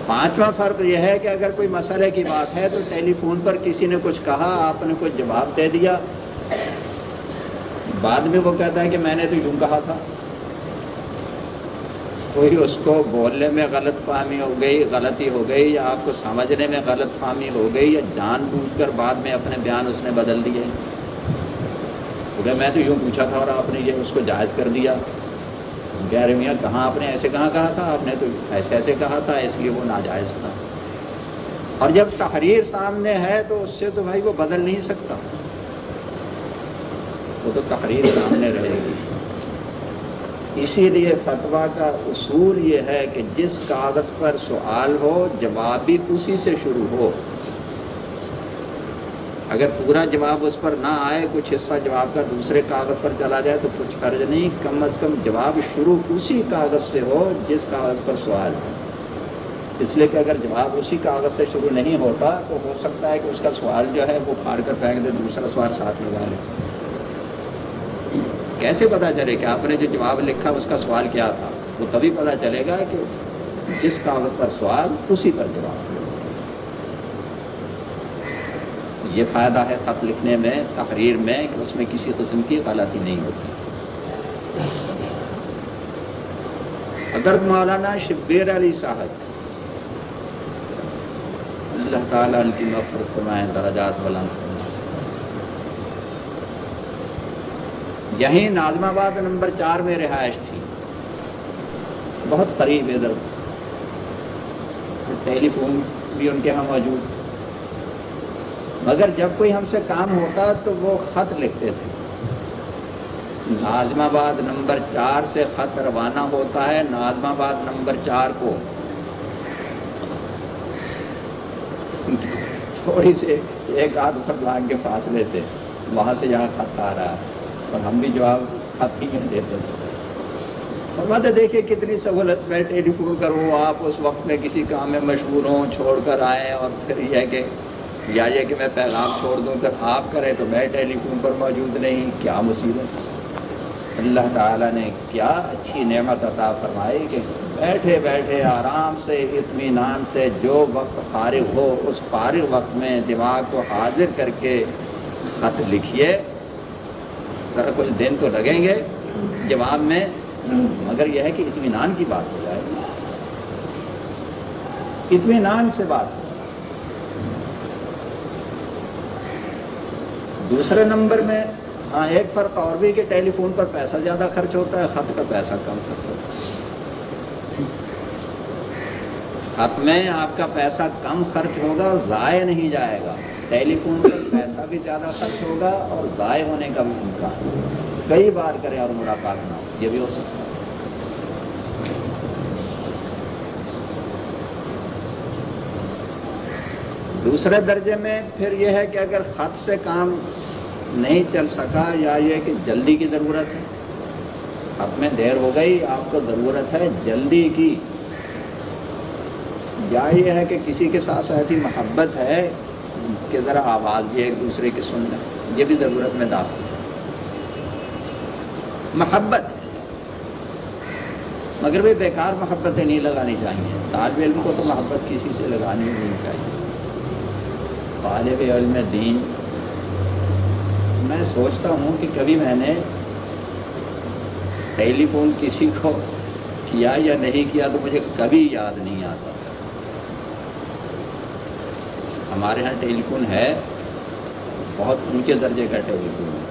Speaker 1: پانچواں فرق یہ ہے کہ اگر کوئی مسئلے کی بات ہے تو ٹیلی فون پر کسی نے کچھ کہا، آپ نے کچھ جواب دے دیا۔ بعد میں وہ کہتا ہے کہ میں نے تو یوں کہا تھا۔ کوئی اس کو بولنے میں غلط فہمی ہو گئی، غلطی ہو گئی، یا آپ کو سمجھنے میں غلط فہمی ہو گئی، یا جان بوجھ کر بعد میں اپنے بیان اس نے بدل دیے۔ میں تو یوں پوچھا تھا اور آپ نے یہ اس کو جائز کر دیا۔ کہہ میاں، کہاں آپ نے ایسے کہاں کہا تھا؟ آپ نے تو ایسے ایسے کہا تھا، اس لیے وہ ناجائز تھا۔ اور جب تحریر سامنے ہے تو اس سے تو بھائی وہ بدل نہیں سکتا۔ وہ تو تحریر سامنے رہے گی۔ اسی لیے فتوا کا اصول یہ ہے کہ جس کاغذ پر سوال ہو، جواب بھی اسی سے شروع ہو۔ اگر پورا جواب اس پر نہ آئے، کچھ حصہ جواب کا دوسرے کاغذ پر چلا جائے تو کچھ فرض نہیں، کم از کم جواب شروع اسی کاغذ سے ہو جس کاغذ پر سوال ہو۔ اس لیے کہ اگر جواب اسی کاغذ سے شروع نہیں ہوتا تو ہو سکتا ہے کہ اس کا سوال جو ہے وہ پھاڑ کر پھینک دے، دوسرا سوال ساتھ لگا لے۔ کیسے پتا چلے کہ آپ نے جو جواب لکھا اس کا سوال کیا تھا؟ وہ تبھی پتا چلے گا کہ جس کاغذ پر سوال، اسی پر جواب۔ یہ فائدہ ہے خط لکھنے میں تحریر میں، کہ اس میں کسی قسم کی غلطی نہیں ہوتی۔ اگر مولانا شبیر علی صاحب اللہ تعالیٰ ان کی مفرت فرمائیں درجات بلند یہیں نازم آباد نمبر چار میں رہائش تھی۔ بہت قریب ادھر۔ ٹیلی فون بھی ان کے یہاں موجود۔ مگر جب کوئی ہم سے کام ہوتا تو وہ خط لکھتے تھے۔ نازم آباد نمبر چار سے خط روانہ ہوتا ہے نازم آباد نمبر چار کو۔ تھوڑی سی ایک آدھ فٹ لاکھ کے فاصلے سے۔ وہاں سے یہاں خط آ رہا ہے۔ اور ہم بھی جواب خط ہی نہیں دیتے تھے اور بات کتنی سہولت میں ٹیلی فون کروں، آپ اس وقت میں کسی کام میں مشہور ہوں، چھوڑ کر آئیں اور پھر یہ کہ یا یہ کہ میں پیغام چھوڑ دوں پھر آپ کریں تو میں ٹیلی فون پر موجود نہیں، کیا مصیبت؟ اللہ تعالیٰ نے کیا اچھی نعمت عطا فرمائی کہ بیٹھے بیٹھے آرام سے، اطمینان سے جو وقت فارغ ہو، اس فارغ وقت میں دماغ کو حاضر کر کے خط لکھیے۔ ذرا کچھ دن تو لگیں گے۔ جواب میں، مگر یہ ہے کہ اطمینان کی بات ہو جائے۔ اطمینان سے بات۔ ہو دوسرے نمبر میں ہاں ایک فرق اور بھی کہ ٹیلی فون پر پیسہ زیادہ خرچ ہوتا ہے، خط کا پیسہ کم خرچ ہوتا ہے۔ خط میں آپ کا پیسہ کم خرچ ہوگا اور ضائع نہیں جائے گا۔ ٹیلی فون پر پیسہ بھی زیادہ خرچ ہوگا اور ضائع ہونے کا بھی امکان کئی بار کریں اور ملاقات نہ ہو، یہ بھی ہو سکتا ہے۔ دوسرے درجے میں پھر یہ ہے کہ اگر خط سے کام نہیں چل سکا یا یہ کہ جلدی کی ضرورت ہے، خط میں دیر ہو گئی، آپ کو ضرورت ہے جلدی کی۔ یا یہ ہے کہ کسی کے ساتھ ایسی محبت ہے کہ ذرا آواز بھی ایک دوسرے کی سن لیں۔ یہ بھی ضرورت میں داخل۔ محبت۔ مگر بھی بیکار محبتیں نہیں لگانی چاہیے۔ طالب علم کو تو محبت کسی سے لگانی نہیں چاہیے۔ طالب علم دین۔ میں سوچتا ہوں کہ کبھی میں نے ٹیلی فون کسی کو کیا یا نہیں کیا تو مجھے کبھی یاد نہیں آتا ہمارے ہاں ٹیلی فون ہے، بہت اونچے درجے کا ٹیلی فون ہے۔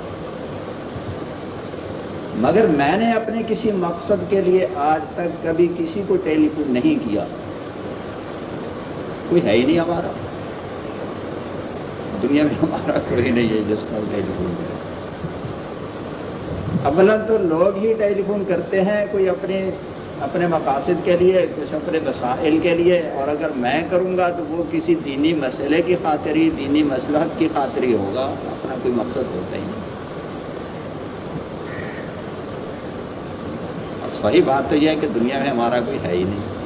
Speaker 1: مگر میں نے اپنے کسی مقصد کے لیے آج تک کبھی کسی کو ٹیلی فون نہیں کیا۔ کوئی ہے ہی نہیں ہمارا۔ دنیا میں ہمارا کوئی نہیں ہے جس کو ٹیلی فون کرے ابلا تو لوگ ہی ٹیلی فون کرتے ہیں، کوئی اپنے اپنے مقاصد کے لیے، کچھ اپنے مسائل کے لیے۔ اور اگر میں کروں گا تو وہ کسی دینی مسئلے کی خاطری دینی مسلحت کی خاطری ہوگا، اپنا کوئی مقصد ہوتا ہی نہیں۔ اور صحیح بات تو یہ ہے کہ دنیا میں ہمارا کوئی ہے ہی نہیں۔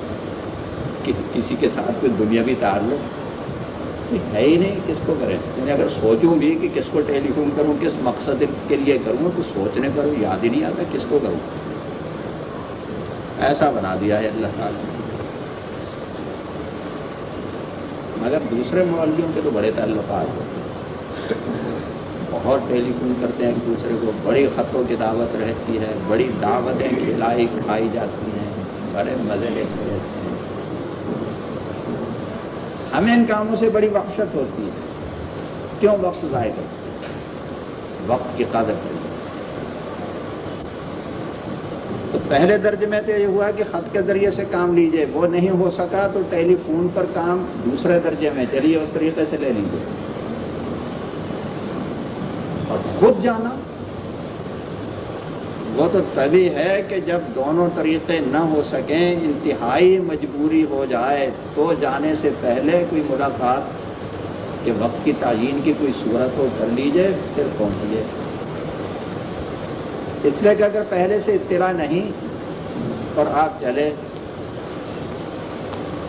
Speaker 1: کہ کسی کے ساتھ کوئی دنیا بھی تعلق کوئی ہے ہی نہیں، کس کو کریں؟ میں اگر سوچوں بھی کہ کس کو ٹیلی فون کروں، کس مقصد کے لیے کروں، تو سوچنے کروں یاد ہی نہیں آتا کس کو کروں۔ ایسا بنا دیا ہے اللہ تعالیٰ۔ نے مگر دوسرے معلوموں کے تو بڑے تعلقات ہوتے ہیں۔ بہت ٹیلی فون کرتے ہیں ایک دوسرے کو۔ بڑی خطوں کی دعوت رہتی ہے۔ بڑی دعوتیں کھلائی کھائی جاتی ہیں۔ بڑے مزے لیتے رہتے ہیں۔ ہمیں ان کاموں سے بڑی وحشت ہوتی ہے۔ کیوں وقت ضائع کرتے ہیں؟ وقت کی قدر کرتے تو پہلے درجے میں تو یہ ہوا کہ خط کے ذریعے سے کام لیجیے۔ وہ نہیں ہو سکا تو ٹیلی فون پر کام دوسرے درجے میں، چلیے اس طریقے سے لے لیجیے اور خود جانا۔ وہ تو تبھی ہے کہ جب دونوں طریقے نہ ہو سکیں، انتہائی مجبوری ہو جائے، تو جانے سے پہلے کوئی ملاقات کے وقت کی تعین کی کوئی صورت ہو، کر لیجیے، پھر پہنچیے۔ اس لیے کہ اگر پہلے سے اطلاع نہیں اور آپ چلے،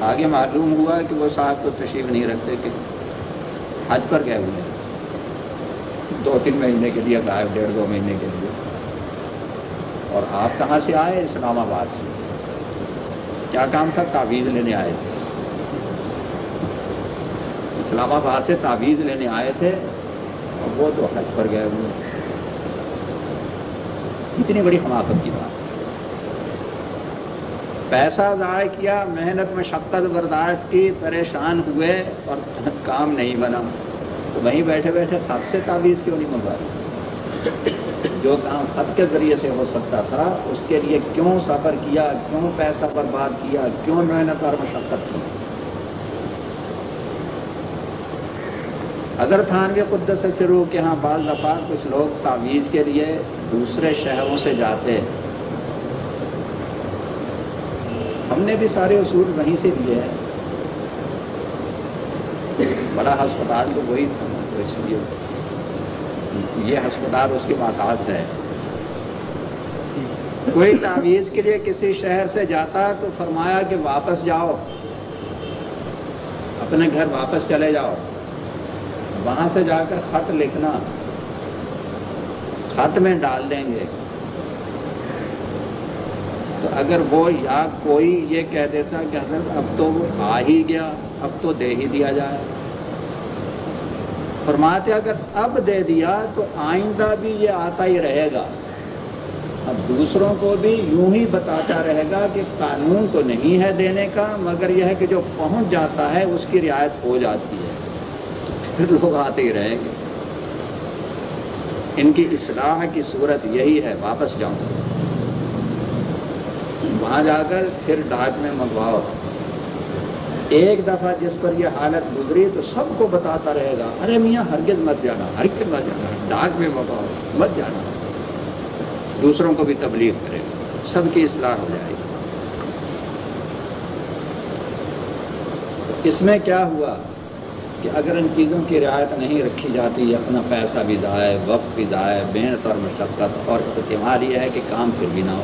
Speaker 1: آگے معلوم ہوا کہ وہ صاحب کو تشریف نہیں رکھتے کہ حج پر گئے ہوئے دو تین مہینے کے لیے غائب ڈیڑھ، دو مہینے کے لیے۔ اور آپ کہاں سے آئے اسلام آباد سے؟ کیا کام تھا؟ تعویذ لینے آئے تھے۔ اسلام آباد سے تعویذ لینے آئے تھے اور وہ تو حج پر گئے ہوئے اتنی بڑی حماقت کی بات۔ پیسہ ضائع کیا، محنت میں شقت برداشت کی، پریشان ہوئے اور کام نہیں بنا۔ تو وہیں بیٹھے بیٹھے خط سے تعویذ کیوں نہیں منگوا جو کام خط کے ذریعے سے ہو سکتا تھا، اس کے لیے کیوں سفر کیا، کیوں پیسہ برباد کیا، کیوں محنت اور مشقت کی؟ اگر تھانوی قدس سے شروع کے ہاں بعض دفعہ کچھ لوگ تعویذ کے لیے دوسرے شہروں سے جاتے ہم نے بھی سارے اصول وہیں سے دیے ہیں۔ بڑا ہسپتال تو وہی تھا، اس لیے۔ یہ ہسپتال اس کی بات ہے۔ کوئی تعویذ کے لیے کسی شہر سے جاتا تو فرمایا کہ واپس جاؤ۔ اپنے گھر واپس چلے جاؤ۔ وہاں سے جا کر خط لکھنا، خط میں ڈال دیں گے۔ تو اگر وہ یا کوئی یہ کہہ دیتا کہ حضرت اب تو وہ آ ہی گیا، اب تو دے ہی دیا جائے۔ فرماتے اگر اب دے دیا تو آئندہ بھی یہ آتا ہی رہے گا۔ اب دوسروں کو بھی یوں ہی بتاتا رہے گا کہ قانون تو نہیں ہے دینے کا، مگر یہ ہے کہ جو پہنچ جاتا ہے، اس کی رعایت ہو جاتی ہے۔ پھر لوگ آتے ہی رہیں گے۔ ان کی اصلاح کی صورت یہی ہے، واپس جاؤں وہاں جا کر پھر ڈاک میں منگواؤ۔ ایک دفعہ جس پر یہ حالت گزری تو سب کو بتاتا رہے گا، ارے میاں، ہرگز مت جانا ہرگز مت جانا ڈاک میں منگواؤ، مت جانا۔ دوسروں کو بھی تبلیغ کرے۔ گا سب کی اصلاح ہو جائے گی۔ اس میں کیا ہوا؟ کہ اگر ان چیزوں کی رعایت نہیں رکھی جاتی اپنا پیسہ بھی ضائع وقت بھی ضائع محنت اور مشقت اور اعتماد یہ ہے کہ کام پھر بھی نہ ہو۔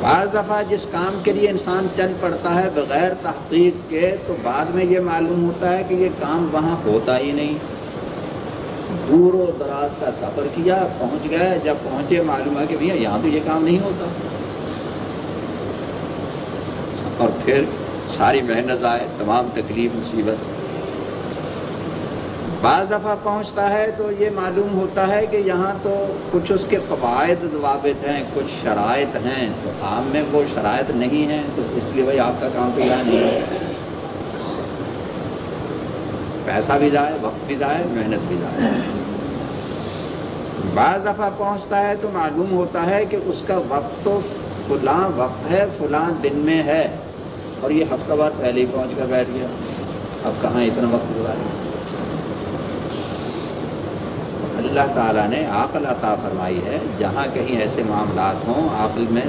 Speaker 1: بعض دفعہ جس کام کے لیے انسان چل پڑتا ہے بغیر تحقیق کے، تو بعد میں یہ معلوم ہوتا ہے کہ یہ کام وہاں ہوتا ہی نہیں۔ دور و دراز کا سفر کیا، پہنچ گئے۔ جب پہنچے، معلوم ہے کہ بھیا، یہاں تو یہ کام نہیں ہوتا۔ اور پھر ساری محنت آئے تمام تکلیف، مصیبت۔ بعض دفعہ پہنچتا ہے تو یہ معلوم ہوتا ہے کہ یہاں تو کچھ اس کے فوائد ضوابط ہیں، کچھ شرائط ہیں۔ تو عام میں وہ شرائط نہیں ہیں، تو اس لیے بھائی آپ کا کام تو یہاں نہیں ہے۔ پیسہ بھی جائے وقت بھی جائے محنت بھی جائے بعض دفعہ پہنچتا ہے تو معلوم ہوتا ہے کہ اس کا وقت تو فلاں وقت ہے، فلاں دن میں ہے۔ اور یہ ہفتہ بار پہلے ہی پہنچ کر بیٹھ گیا۔ اب کہاں اتنا وقت گزارے؟ اللہ تعالیٰ نے عقل عطا فرمائی ہے، جہاں کہیں ایسے معاملات ہوں عقل میں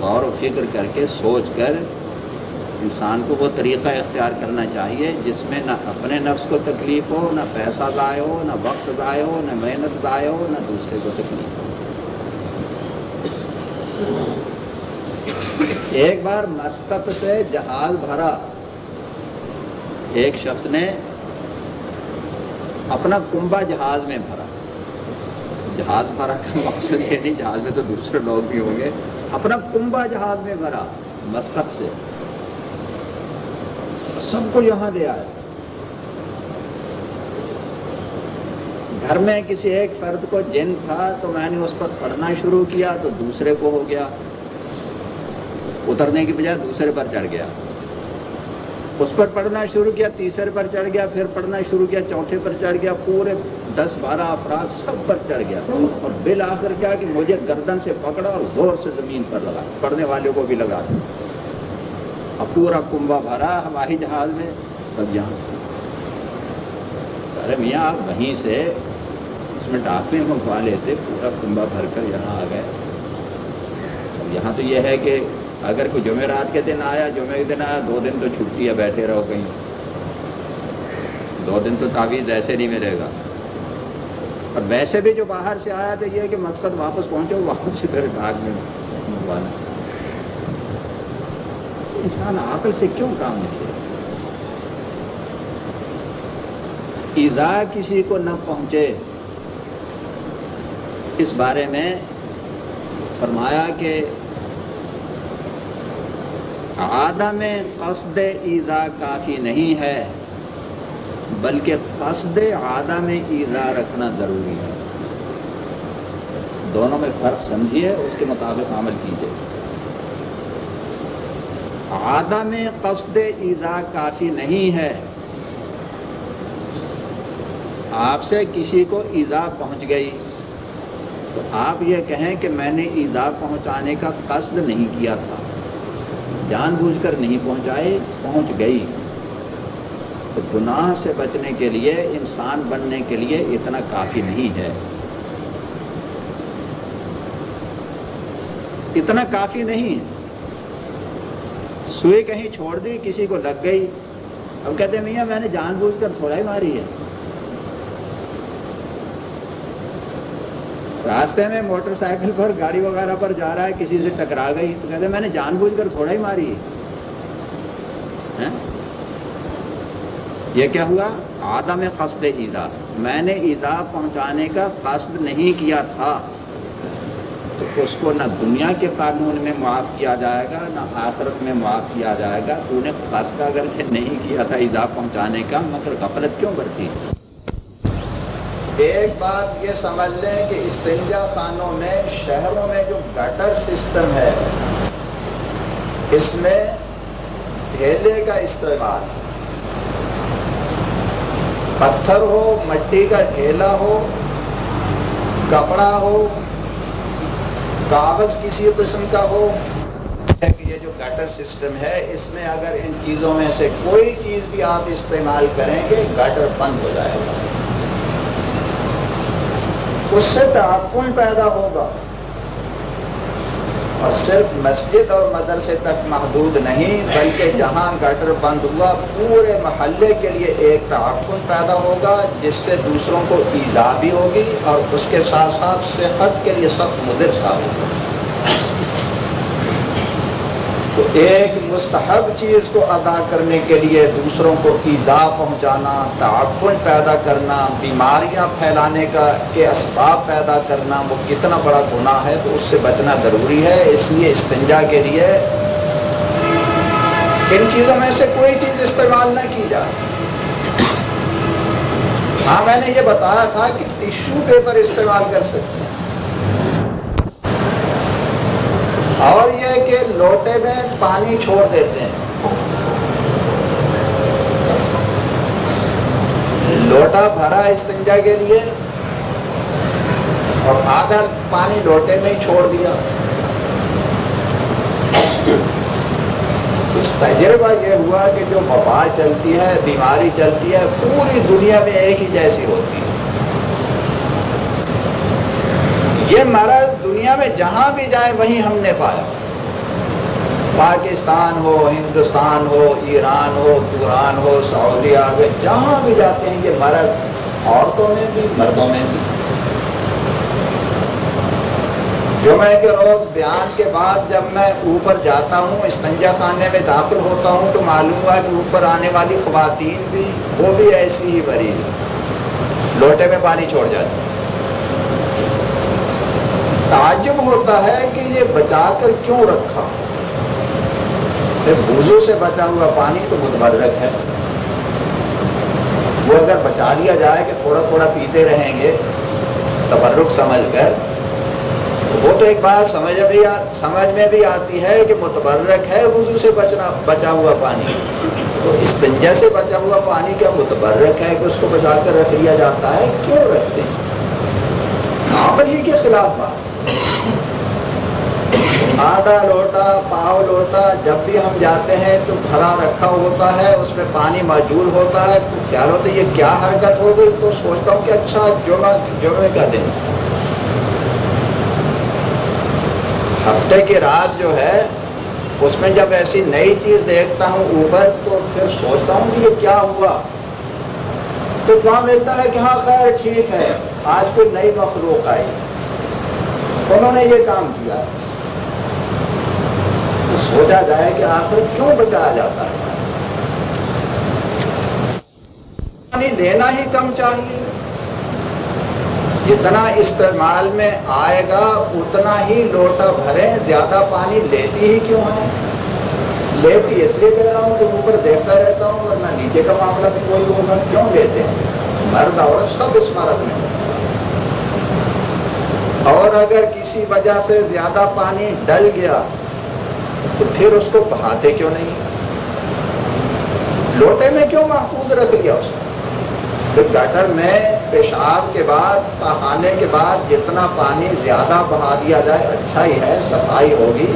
Speaker 1: غور و فکر کر کے سوچ کر انسان کو وہ طریقہ اختیار کرنا چاہیے، جس میں نہ اپنے نفس کو تکلیف ہو، نہ پیسہ ضائع ہو، نہ وقت ضائع ہو، نہ محنت ضائع ہو، نہ دوسرے کو تکلیف ہو۔ ایک بار مسقط سے جہاز بھرا۔ ایک شخص نے اپنا کنبا جہاز میں بھرا۔ جہاز بھرا کا مقصد یہ نہیں، جہاز میں تو دوسرے لوگ بھی ہوں گے۔ اپنا کنبا جہاز میں بھرا مسقط سے۔ سب کو یہاں لے آئے۔ گھر میں کسی ایک فرد کو جن تھا تو میں نے اس پر پڑھنا شروع کیا تو دوسرے کو ہو گیا۔ اترنے کی بجائے دوسرے پر چڑھ گیا۔ اس پر پڑھنا شروع کیا، تیسرے پر چڑھ گیا، پھر پڑھنا شروع کیا، چوتھے پر چڑھ گیا، پورے دس بارہ افراد سب پر چڑھ گیا۔ اور بل آخر کیا کہ مجھے گردن سے پکڑا اور زور سے زمین پر لگا۔ پڑھنے والوں کو بھی لگا۔ دیا اب پورا کنبا بھرا، ہوائی جہاز میں سب یہاں۔ ارے میاں، آپ وہیں سے اس میں ڈاکٹر منگوا لیتے، پورا کنبا بھر کر یہاں آ گئے۔ یہاں تو یہ ہے کہ اگر کوئی جمعرات کے دن آیا جمعے کے دن آیا، دو دن تو چھٹی ہے، بیٹھے رہو کہیں۔ دو دن تو تعویذ ایسے نہیں ملے گا۔ اور ویسے بھی جو باہر سے آیا تو یہ کہ مسقط واپس پہنچے واپس سے پھر ڈاک میں منگوانا انسان عقل سے کیوں کام نہیں ایزا کسی کو نہ پہنچے۔ اس بارے میں فرمایا کہ آدم قصد ایزا کافی نہیں ہے، بلکہ قصد آدم ایزا رکھنا ضروری ہے۔ دونوں میں فرق سمجھیے، اس کے مطابق عمل کیجیے۔ آدم قصد ایزا کافی نہیں ہے، آپ سے کسی کو ایزا پہنچ گئی۔ تو آپ یہ کہیں کہ میں نے ایزا پہنچانے کا قصد نہیں کیا تھا۔ جان بوجھ کر نہیں پہنچائے، پہنچ گئی۔ تو گناہ سے بچنے کے لیے، انسان بننے کے لیے اتنا کافی نہیں ہے۔ اتنا کافی نہیں۔ ہے سوئی کہیں چھوڑ دی، کسی کو لگ گئی۔ اب کہتے ہیں، میاں میں نے جان بوجھ کر تھوڑا ہی ماری ہے۔ راستے میں موٹر سائیکل پر، گاڑی وغیرہ پر جا رہا ہے، کسی سے ٹکرا گئی، تو کہتے ہیں میں نے جان بوجھ کر تھوڑا ہی ماری۔ ہے یہ کیا ہوا؟ آدم قصد ایزا۔ میں نے ایزا پہنچانے کا قصد نہیں کیا تھا۔ تو اس کو نہ دنیا کے قانون میں معاف کیا جائے گا، نہ آخرت میں معاف کیا جائے گا۔ تو نے قصد اگر سے نہیں کیا تھا ایزا پہنچانے کا، مگر غفلت کیوں برتی؟ ایک بات یہ سمجھ لیں کہ استنجا خانوں میں، شہروں میں جو گٹر سسٹم ہے، اس میں ڈھیلے کا استعمال، پتھر ہو، مٹی کا ڈھیلا ہو، کپڑا ہو، کاغذ کسی قسم کا ہو، کہ یہ جو گٹر سسٹم ہے، اس میں اگر ان چیزوں میں سے کوئی چیز بھی آپ استعمال کریں گے، گٹر بند ہو جائے گا۔ اس سے تعفن پیدا ہوگا۔ اور صرف مسجد اور مدرسے تک محدود نہیں، بلکہ جہاں گٹر بند ہوا، پورے محلے کے لیے ایک تعفن پیدا ہوگا، جس سے دوسروں کو ایزا بھی ہوگی اور اس کے ساتھ ساتھ صحت کے لیے سخت مدر ثابت ہوگا۔ تو ایک مستحب چیز کو ادا کرنے کے لیے دوسروں کو ایزا پہنچانا، تعفن پیدا کرنا، بیماریاں پھیلانے کا کے اسباب پیدا کرنا، وہ کتنا بڑا گناہ ہے تو اس سے بچنا ضروری ہے۔ اس لیے استنجا کے لیے ان چیزوں میں سے کوئی چیز استعمال نہ کی جائے۔ ہاں میں نے یہ بتایا تھا کہ ٹیشو پیپر استعمال کر سکتے ہیں اور یہ کہ لوٹے میں پانی چھوڑ دیتے ہیں۔ لوٹا بھرا استنجا کے لیے اور آدھا پانی لوٹے میں ہی چھوڑ دیا۔ اس تجربہ یہ ہوا کہ جو وبا چلتی ہے، بیماری چلتی ہے، پوری دنیا میں ایک ہی جیسی ہوتی ہے۔ یہ مرض دنیا میں جہاں بھی جائے وہیں ہم نے پایا۔ پاکستان ہو، ہندوستان ہو، ایران ہو، توران ہو، سعودی عرب، جہاں بھی جاتے ہیں، یہ مرض عورتوں میں بھی، مردوں میں بھی۔ جمعے کے روز بیان کے بعد جب میں اوپر جاتا ہوں استنجا خانے میں داخل ہوتا ہوں، تو معلوم ہوا کہ اوپر آنے والی خواتین بھی، وہ بھی ایسی ہی بری لوٹے میں پانی چھوڑ جاتی تعجب ہوتا ہے کہ یہ بچا کر کیوں رکھا؟ بوزوں سے بچا ہوا پانی تو متبرک ہے۔ وہ اگر بچا لیا جائے کہ تھوڑا تھوڑا پیتے رہیں گے، تبرک سمجھ کر وہ تو ایک بات سمجھ بھی سمجھ میں بھی آتی ہے کہ متبرک ہے وضو سے بچنا بچا ہوا پانی۔ تو اس دنجا سے بچا ہوا پانی کیا متبرک ہے کہ اس کو بچا کر رکھ لیا جاتا ہے؟ کیوں رکھتے ہیں؟ پر ہی کے خلاف بات۔ آدھا لوٹا، پاؤ لوٹا، جب بھی ہم جاتے ہیں تو بھرا رکھا ہوتا ہے، اس میں پانی موجود ہوتا ہے۔ تو خیال ہوتا ہے، یہ کیا حرکت ہو گئی؟ تو سوچتا ہوں کہ اچھا جمعہ جمعے کا دن ہفتے کی رات جو ہے، اس میں جب ایسی نئی چیز دیکھتا ہوں اوپر، تو پھر سوچتا ہوں کہ یہ کیا ہوا۔ تو وہاں ملتا ہے کہ ہاں خیر ٹھیک ہے، آج کوئی نئی مخلوق آئی۔ انہوں نے یہ کام کیا۔ سوچا جائے کہ آخر کیوں بچایا جاتا ہے؟ یعنی پانی دینا ہی کم چاہیے۔ جتنا استعمال میں آئے گا، اتنا ہی لوٹا بھرے زیادہ پانی لیتی ہی کیوں ہے لیتی اس لیے کہہ رہا ہوں کہ اوپر دیکھتا رہتا ہوں ورنہ نیچے کا معاملہ بھی کوئی ہوگا، کیوں لیتے ہیں؟ مرد اور سب اس مرد میں۔ اور اگر کسی وجہ سے زیادہ پانی ڈل گیا تو پھر اس کو بہاتے کیوں نہیں؟ لوٹے میں کیوں محفوظ رکھ لیا اس کو گٹر میں پیشاب کے بعد، پہانے کے بعد جتنا پانی زیادہ بہا دیا جائے اچھا ہی ہے، صفائی ہوگی،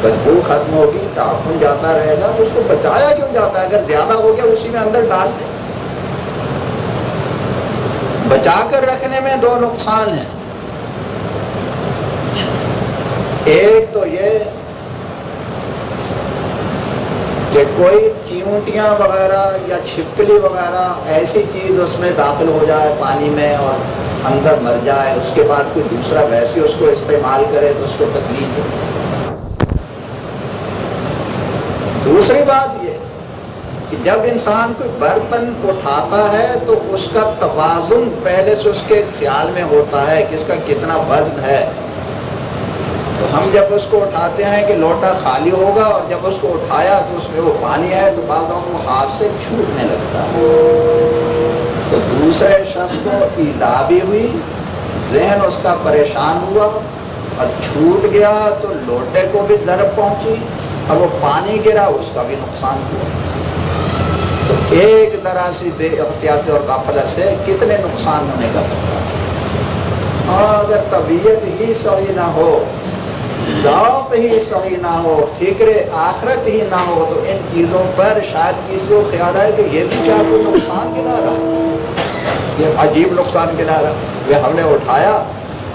Speaker 1: بدبو ختم ہوگی، تعفن جاتا رہے گا، تو اس کو بچایا کیوں جاتا ہے؟ اگر زیادہ ہو گیا، اسی میں اندر ڈال دیں بچا کر رکھنے میں دو نقصان ہیں۔ ایک تو یہ کہ کوئی چیونٹیاں وغیرہ یا چھپکلی وغیرہ ایسی چیز اس میں داخل ہو جائے پانی میں اور اندر مر جائے اس کے بعد کوئی دوسرا ویسے اس کو استعمال کرے تو اس کو تکلیف ہو دوسری بات یہ کہ جب انسان کوئی برتن اٹھاتا ہے تو اس کا توازن پہلے سے اس کے خیال میں ہوتا ہے کہ اس کا کتنا وزن ہے تو ہم جب اس کو اٹھاتے ہیں کہ لوٹا خالی ہوگا اور جب اس کو اٹھایا تو اس میں وہ پانی ہے تو بعضوں کو ہاتھ سے چھوٹنے لگتا۔ ہے تو دوسرے شخص کو ایزا بھی ہوئی، ذہن اس کا پریشان ہوا اور چھوٹ گیا تو لوٹے کو بھی ضرب پہنچی اور وہ پانی گرا، اس کا بھی نقصان ہوا۔ تو ایک طرح سے بے احتیاطی اور قافلت سے کتنے نقصان ہونے کا۔ اور اگر طبیعت ہی صحیح نہ ہو ذوق ہی صحیح نہ ہو، فکر آخرت ہی نہ ہو، تو ان چیزوں پر شاید کسی کو خیال ہے کہ یہ بھی کیا کوئی نقصان گنا رہا یہ عجیب نقصان گنا رہا یہ ہم نے اٹھایا۔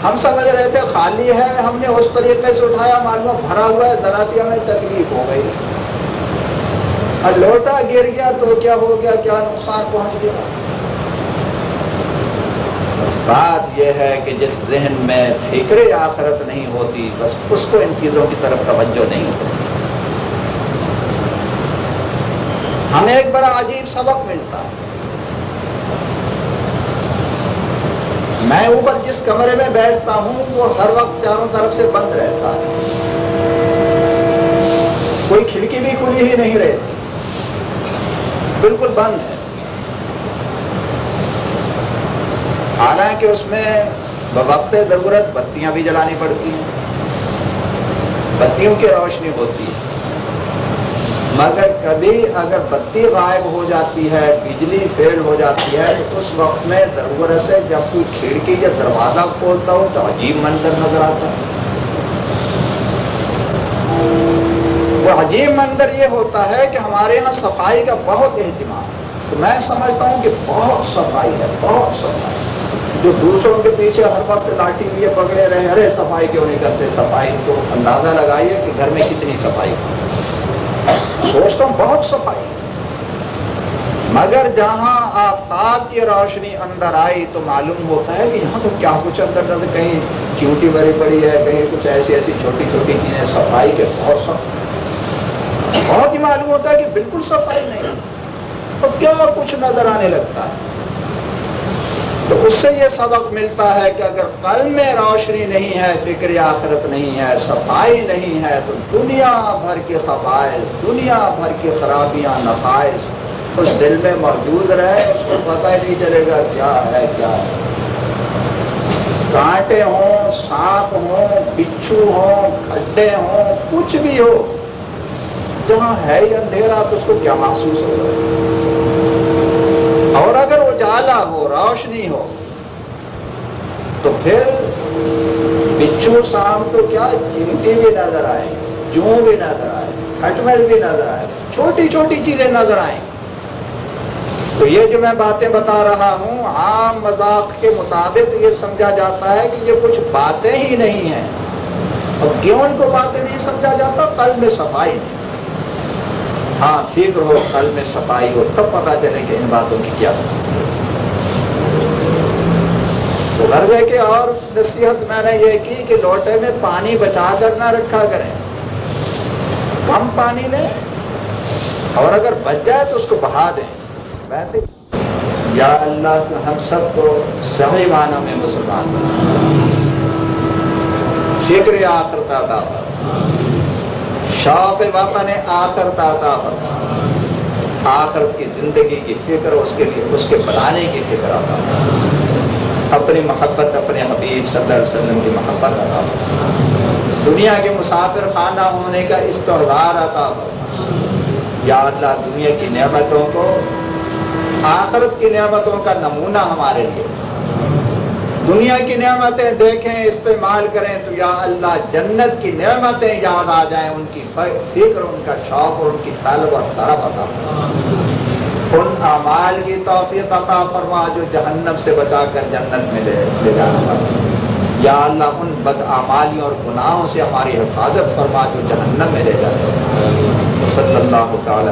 Speaker 1: ہم سمجھ رہے تھے خالی ہے، ہم نے اس طریقے سے اٹھایا، معلوم بھرا ہوا ہے، ذرا سی ہمیں تکلیف ہو گئی۔ اور لوٹا، گر گیا، تو کیا ہو گیا؟ کیا نقصان پہنچ گیا؟ بات یہ ہے کہ جس ذہن میں فکر آخرت نہیں ہوتی، بس اس کو ان چیزوں کی طرف توجہ نہیں ہوتی۔ ہمیں ایک بڑا عجیب سبق ملتا۔ ہے میں اوپر جس کمرے میں بیٹھتا ہوں، وہ ہر وقت چاروں طرف سے بند رہتا۔ ہے کوئی کھڑکی بھی کھلی ہی نہیں رہتی۔ بالکل بند ہے۔ حالانکہ اس میں بوقت ضرورت بتیاں بھی جلانی پڑتی ہیں۔ بتیوں کی روشنی ہوتی ہے۔ مگر کبھی اگر بتی غائب ہو جاتی ہے، بجلی فیل ہو جاتی ہے، تو اس وقت میں ضرورت سے جب کوئی کھڑکی یا دروازہ کھولتا ہو، تو عجیب منظر نظر آتا ہے۔ وہ عجیب منظر یہ ہوتا ہے کہ ہمارے یہاں صفائی کا بہت اہتمام ہے۔ تو میں سمجھتا ہوں کہ بہت صفائی ہے، بہت صفائی۔ جو دوسروں کے پیچھے ہر وقت لاٹھی لیے پکڑے رہے، ارے صفائی کیوں نہیں کرتے؟ صفائی تو اندازہ لگائیے کہ گھر میں کتنی صفائی سوچتا ہوں بہت صفائی۔ مگر جہاں آفتاب کی روشنی اندر آئی تو معلوم ہوتا ہے کہ یہاں تو کیا کچھ اندر نظر کہیں چیوٹی بری پڑی ہے، کہیں کچھ ایسی ایسی چھوٹی چھوٹی چیزیں صفائی کے بہت سب۔ بہت ہی معلوم ہوتا ہے کہ بالکل صفائی نہیں۔ تو کیا کچھ نظر آنے لگتا ہے؟ تو اس سے یہ سبق ملتا ہے کہ اگر قلب میں روشنی نہیں ہے، فکر آخرت نہیں ہے، صفائی نہیں ہے، تو دنیا بھر کی خفائش، دنیا بھر کی خرابیاں، نفائش اس دل میں موجود رہے، اس کو پتہ ہی نہیں چلے گا کیا ہے کیا ہے کانٹے ہوں، سانپ ہوں، بچھو ہوں، کھڈے ہوں، کچھ بھی ہو، جہاں ہے ہی اندھیرا، تو اس کو کیا محسوس ہوگا اور اگر وہ ہو روشنی ہو۔ تو پھر بچھو شام تو کیا چمٹی بھی نظر آئے جو بھی نظر آئے کٹمل بھی نظر آئے، چھوٹی چھوٹی چیزیں نظر آئیں۔ تو یہ جو میں باتیں بتا رہا ہوں، عام مذاق کے مطابق یہ سمجھا جاتا ہے کہ یہ کچھ باتیں ہی نہیں ہیں۔ اور کیوں ان کو باتیں نہیں سمجھا جاتا؟ کل میں صفائی۔ ہاں فکر ہو کل میں صفائی ہو، تب پتا چلے کہ ان باتوں کی کیا تو غرض ہے کہ اور نصیحت میں نے یہ کی کہ لوٹے میں پانی بچا کر نہ رکھا کریں۔ کم پانی لیں اور اگر بچ جائے تو اس کو بہا دیں۔ ویسے یا اللہ ہم سب کو صحیح معنی میں مسلمان فکر آخرتا تھا شوق وطن نے آخر تاتا آخرت کی زندگی کی فکر اس کے لیے اس کے بنانے کی فکر آتا اپنی محبت، اپنے حبیب صلی اللہ علیہ وسلم کی محبت آتا دنیا کے مسافر خانہ ہونے کا استحار آتا یا اللہ، دنیا کی نعمتوں کو، آخرت کی نعمتوں کا نمونہ ہمارے لیے۔ دنیا کی نعمتیں دیکھیں استعمال کریں، تو یا اللہ، جنت کی نعمتیں یاد آ جائیں، ان کی فکر، ان کا شوق اور ان کی طلب اور طرف عطا ان اعمال کی توفیق عطا فرما، جو جہنم سے بچا کر جنت میں لے جانا یا اللہ، ان بد اعمالیوں اور گناہوں سے ہماری حفاظت فرما، جو جہنم میں لے جاتے صلی اللہ تعالی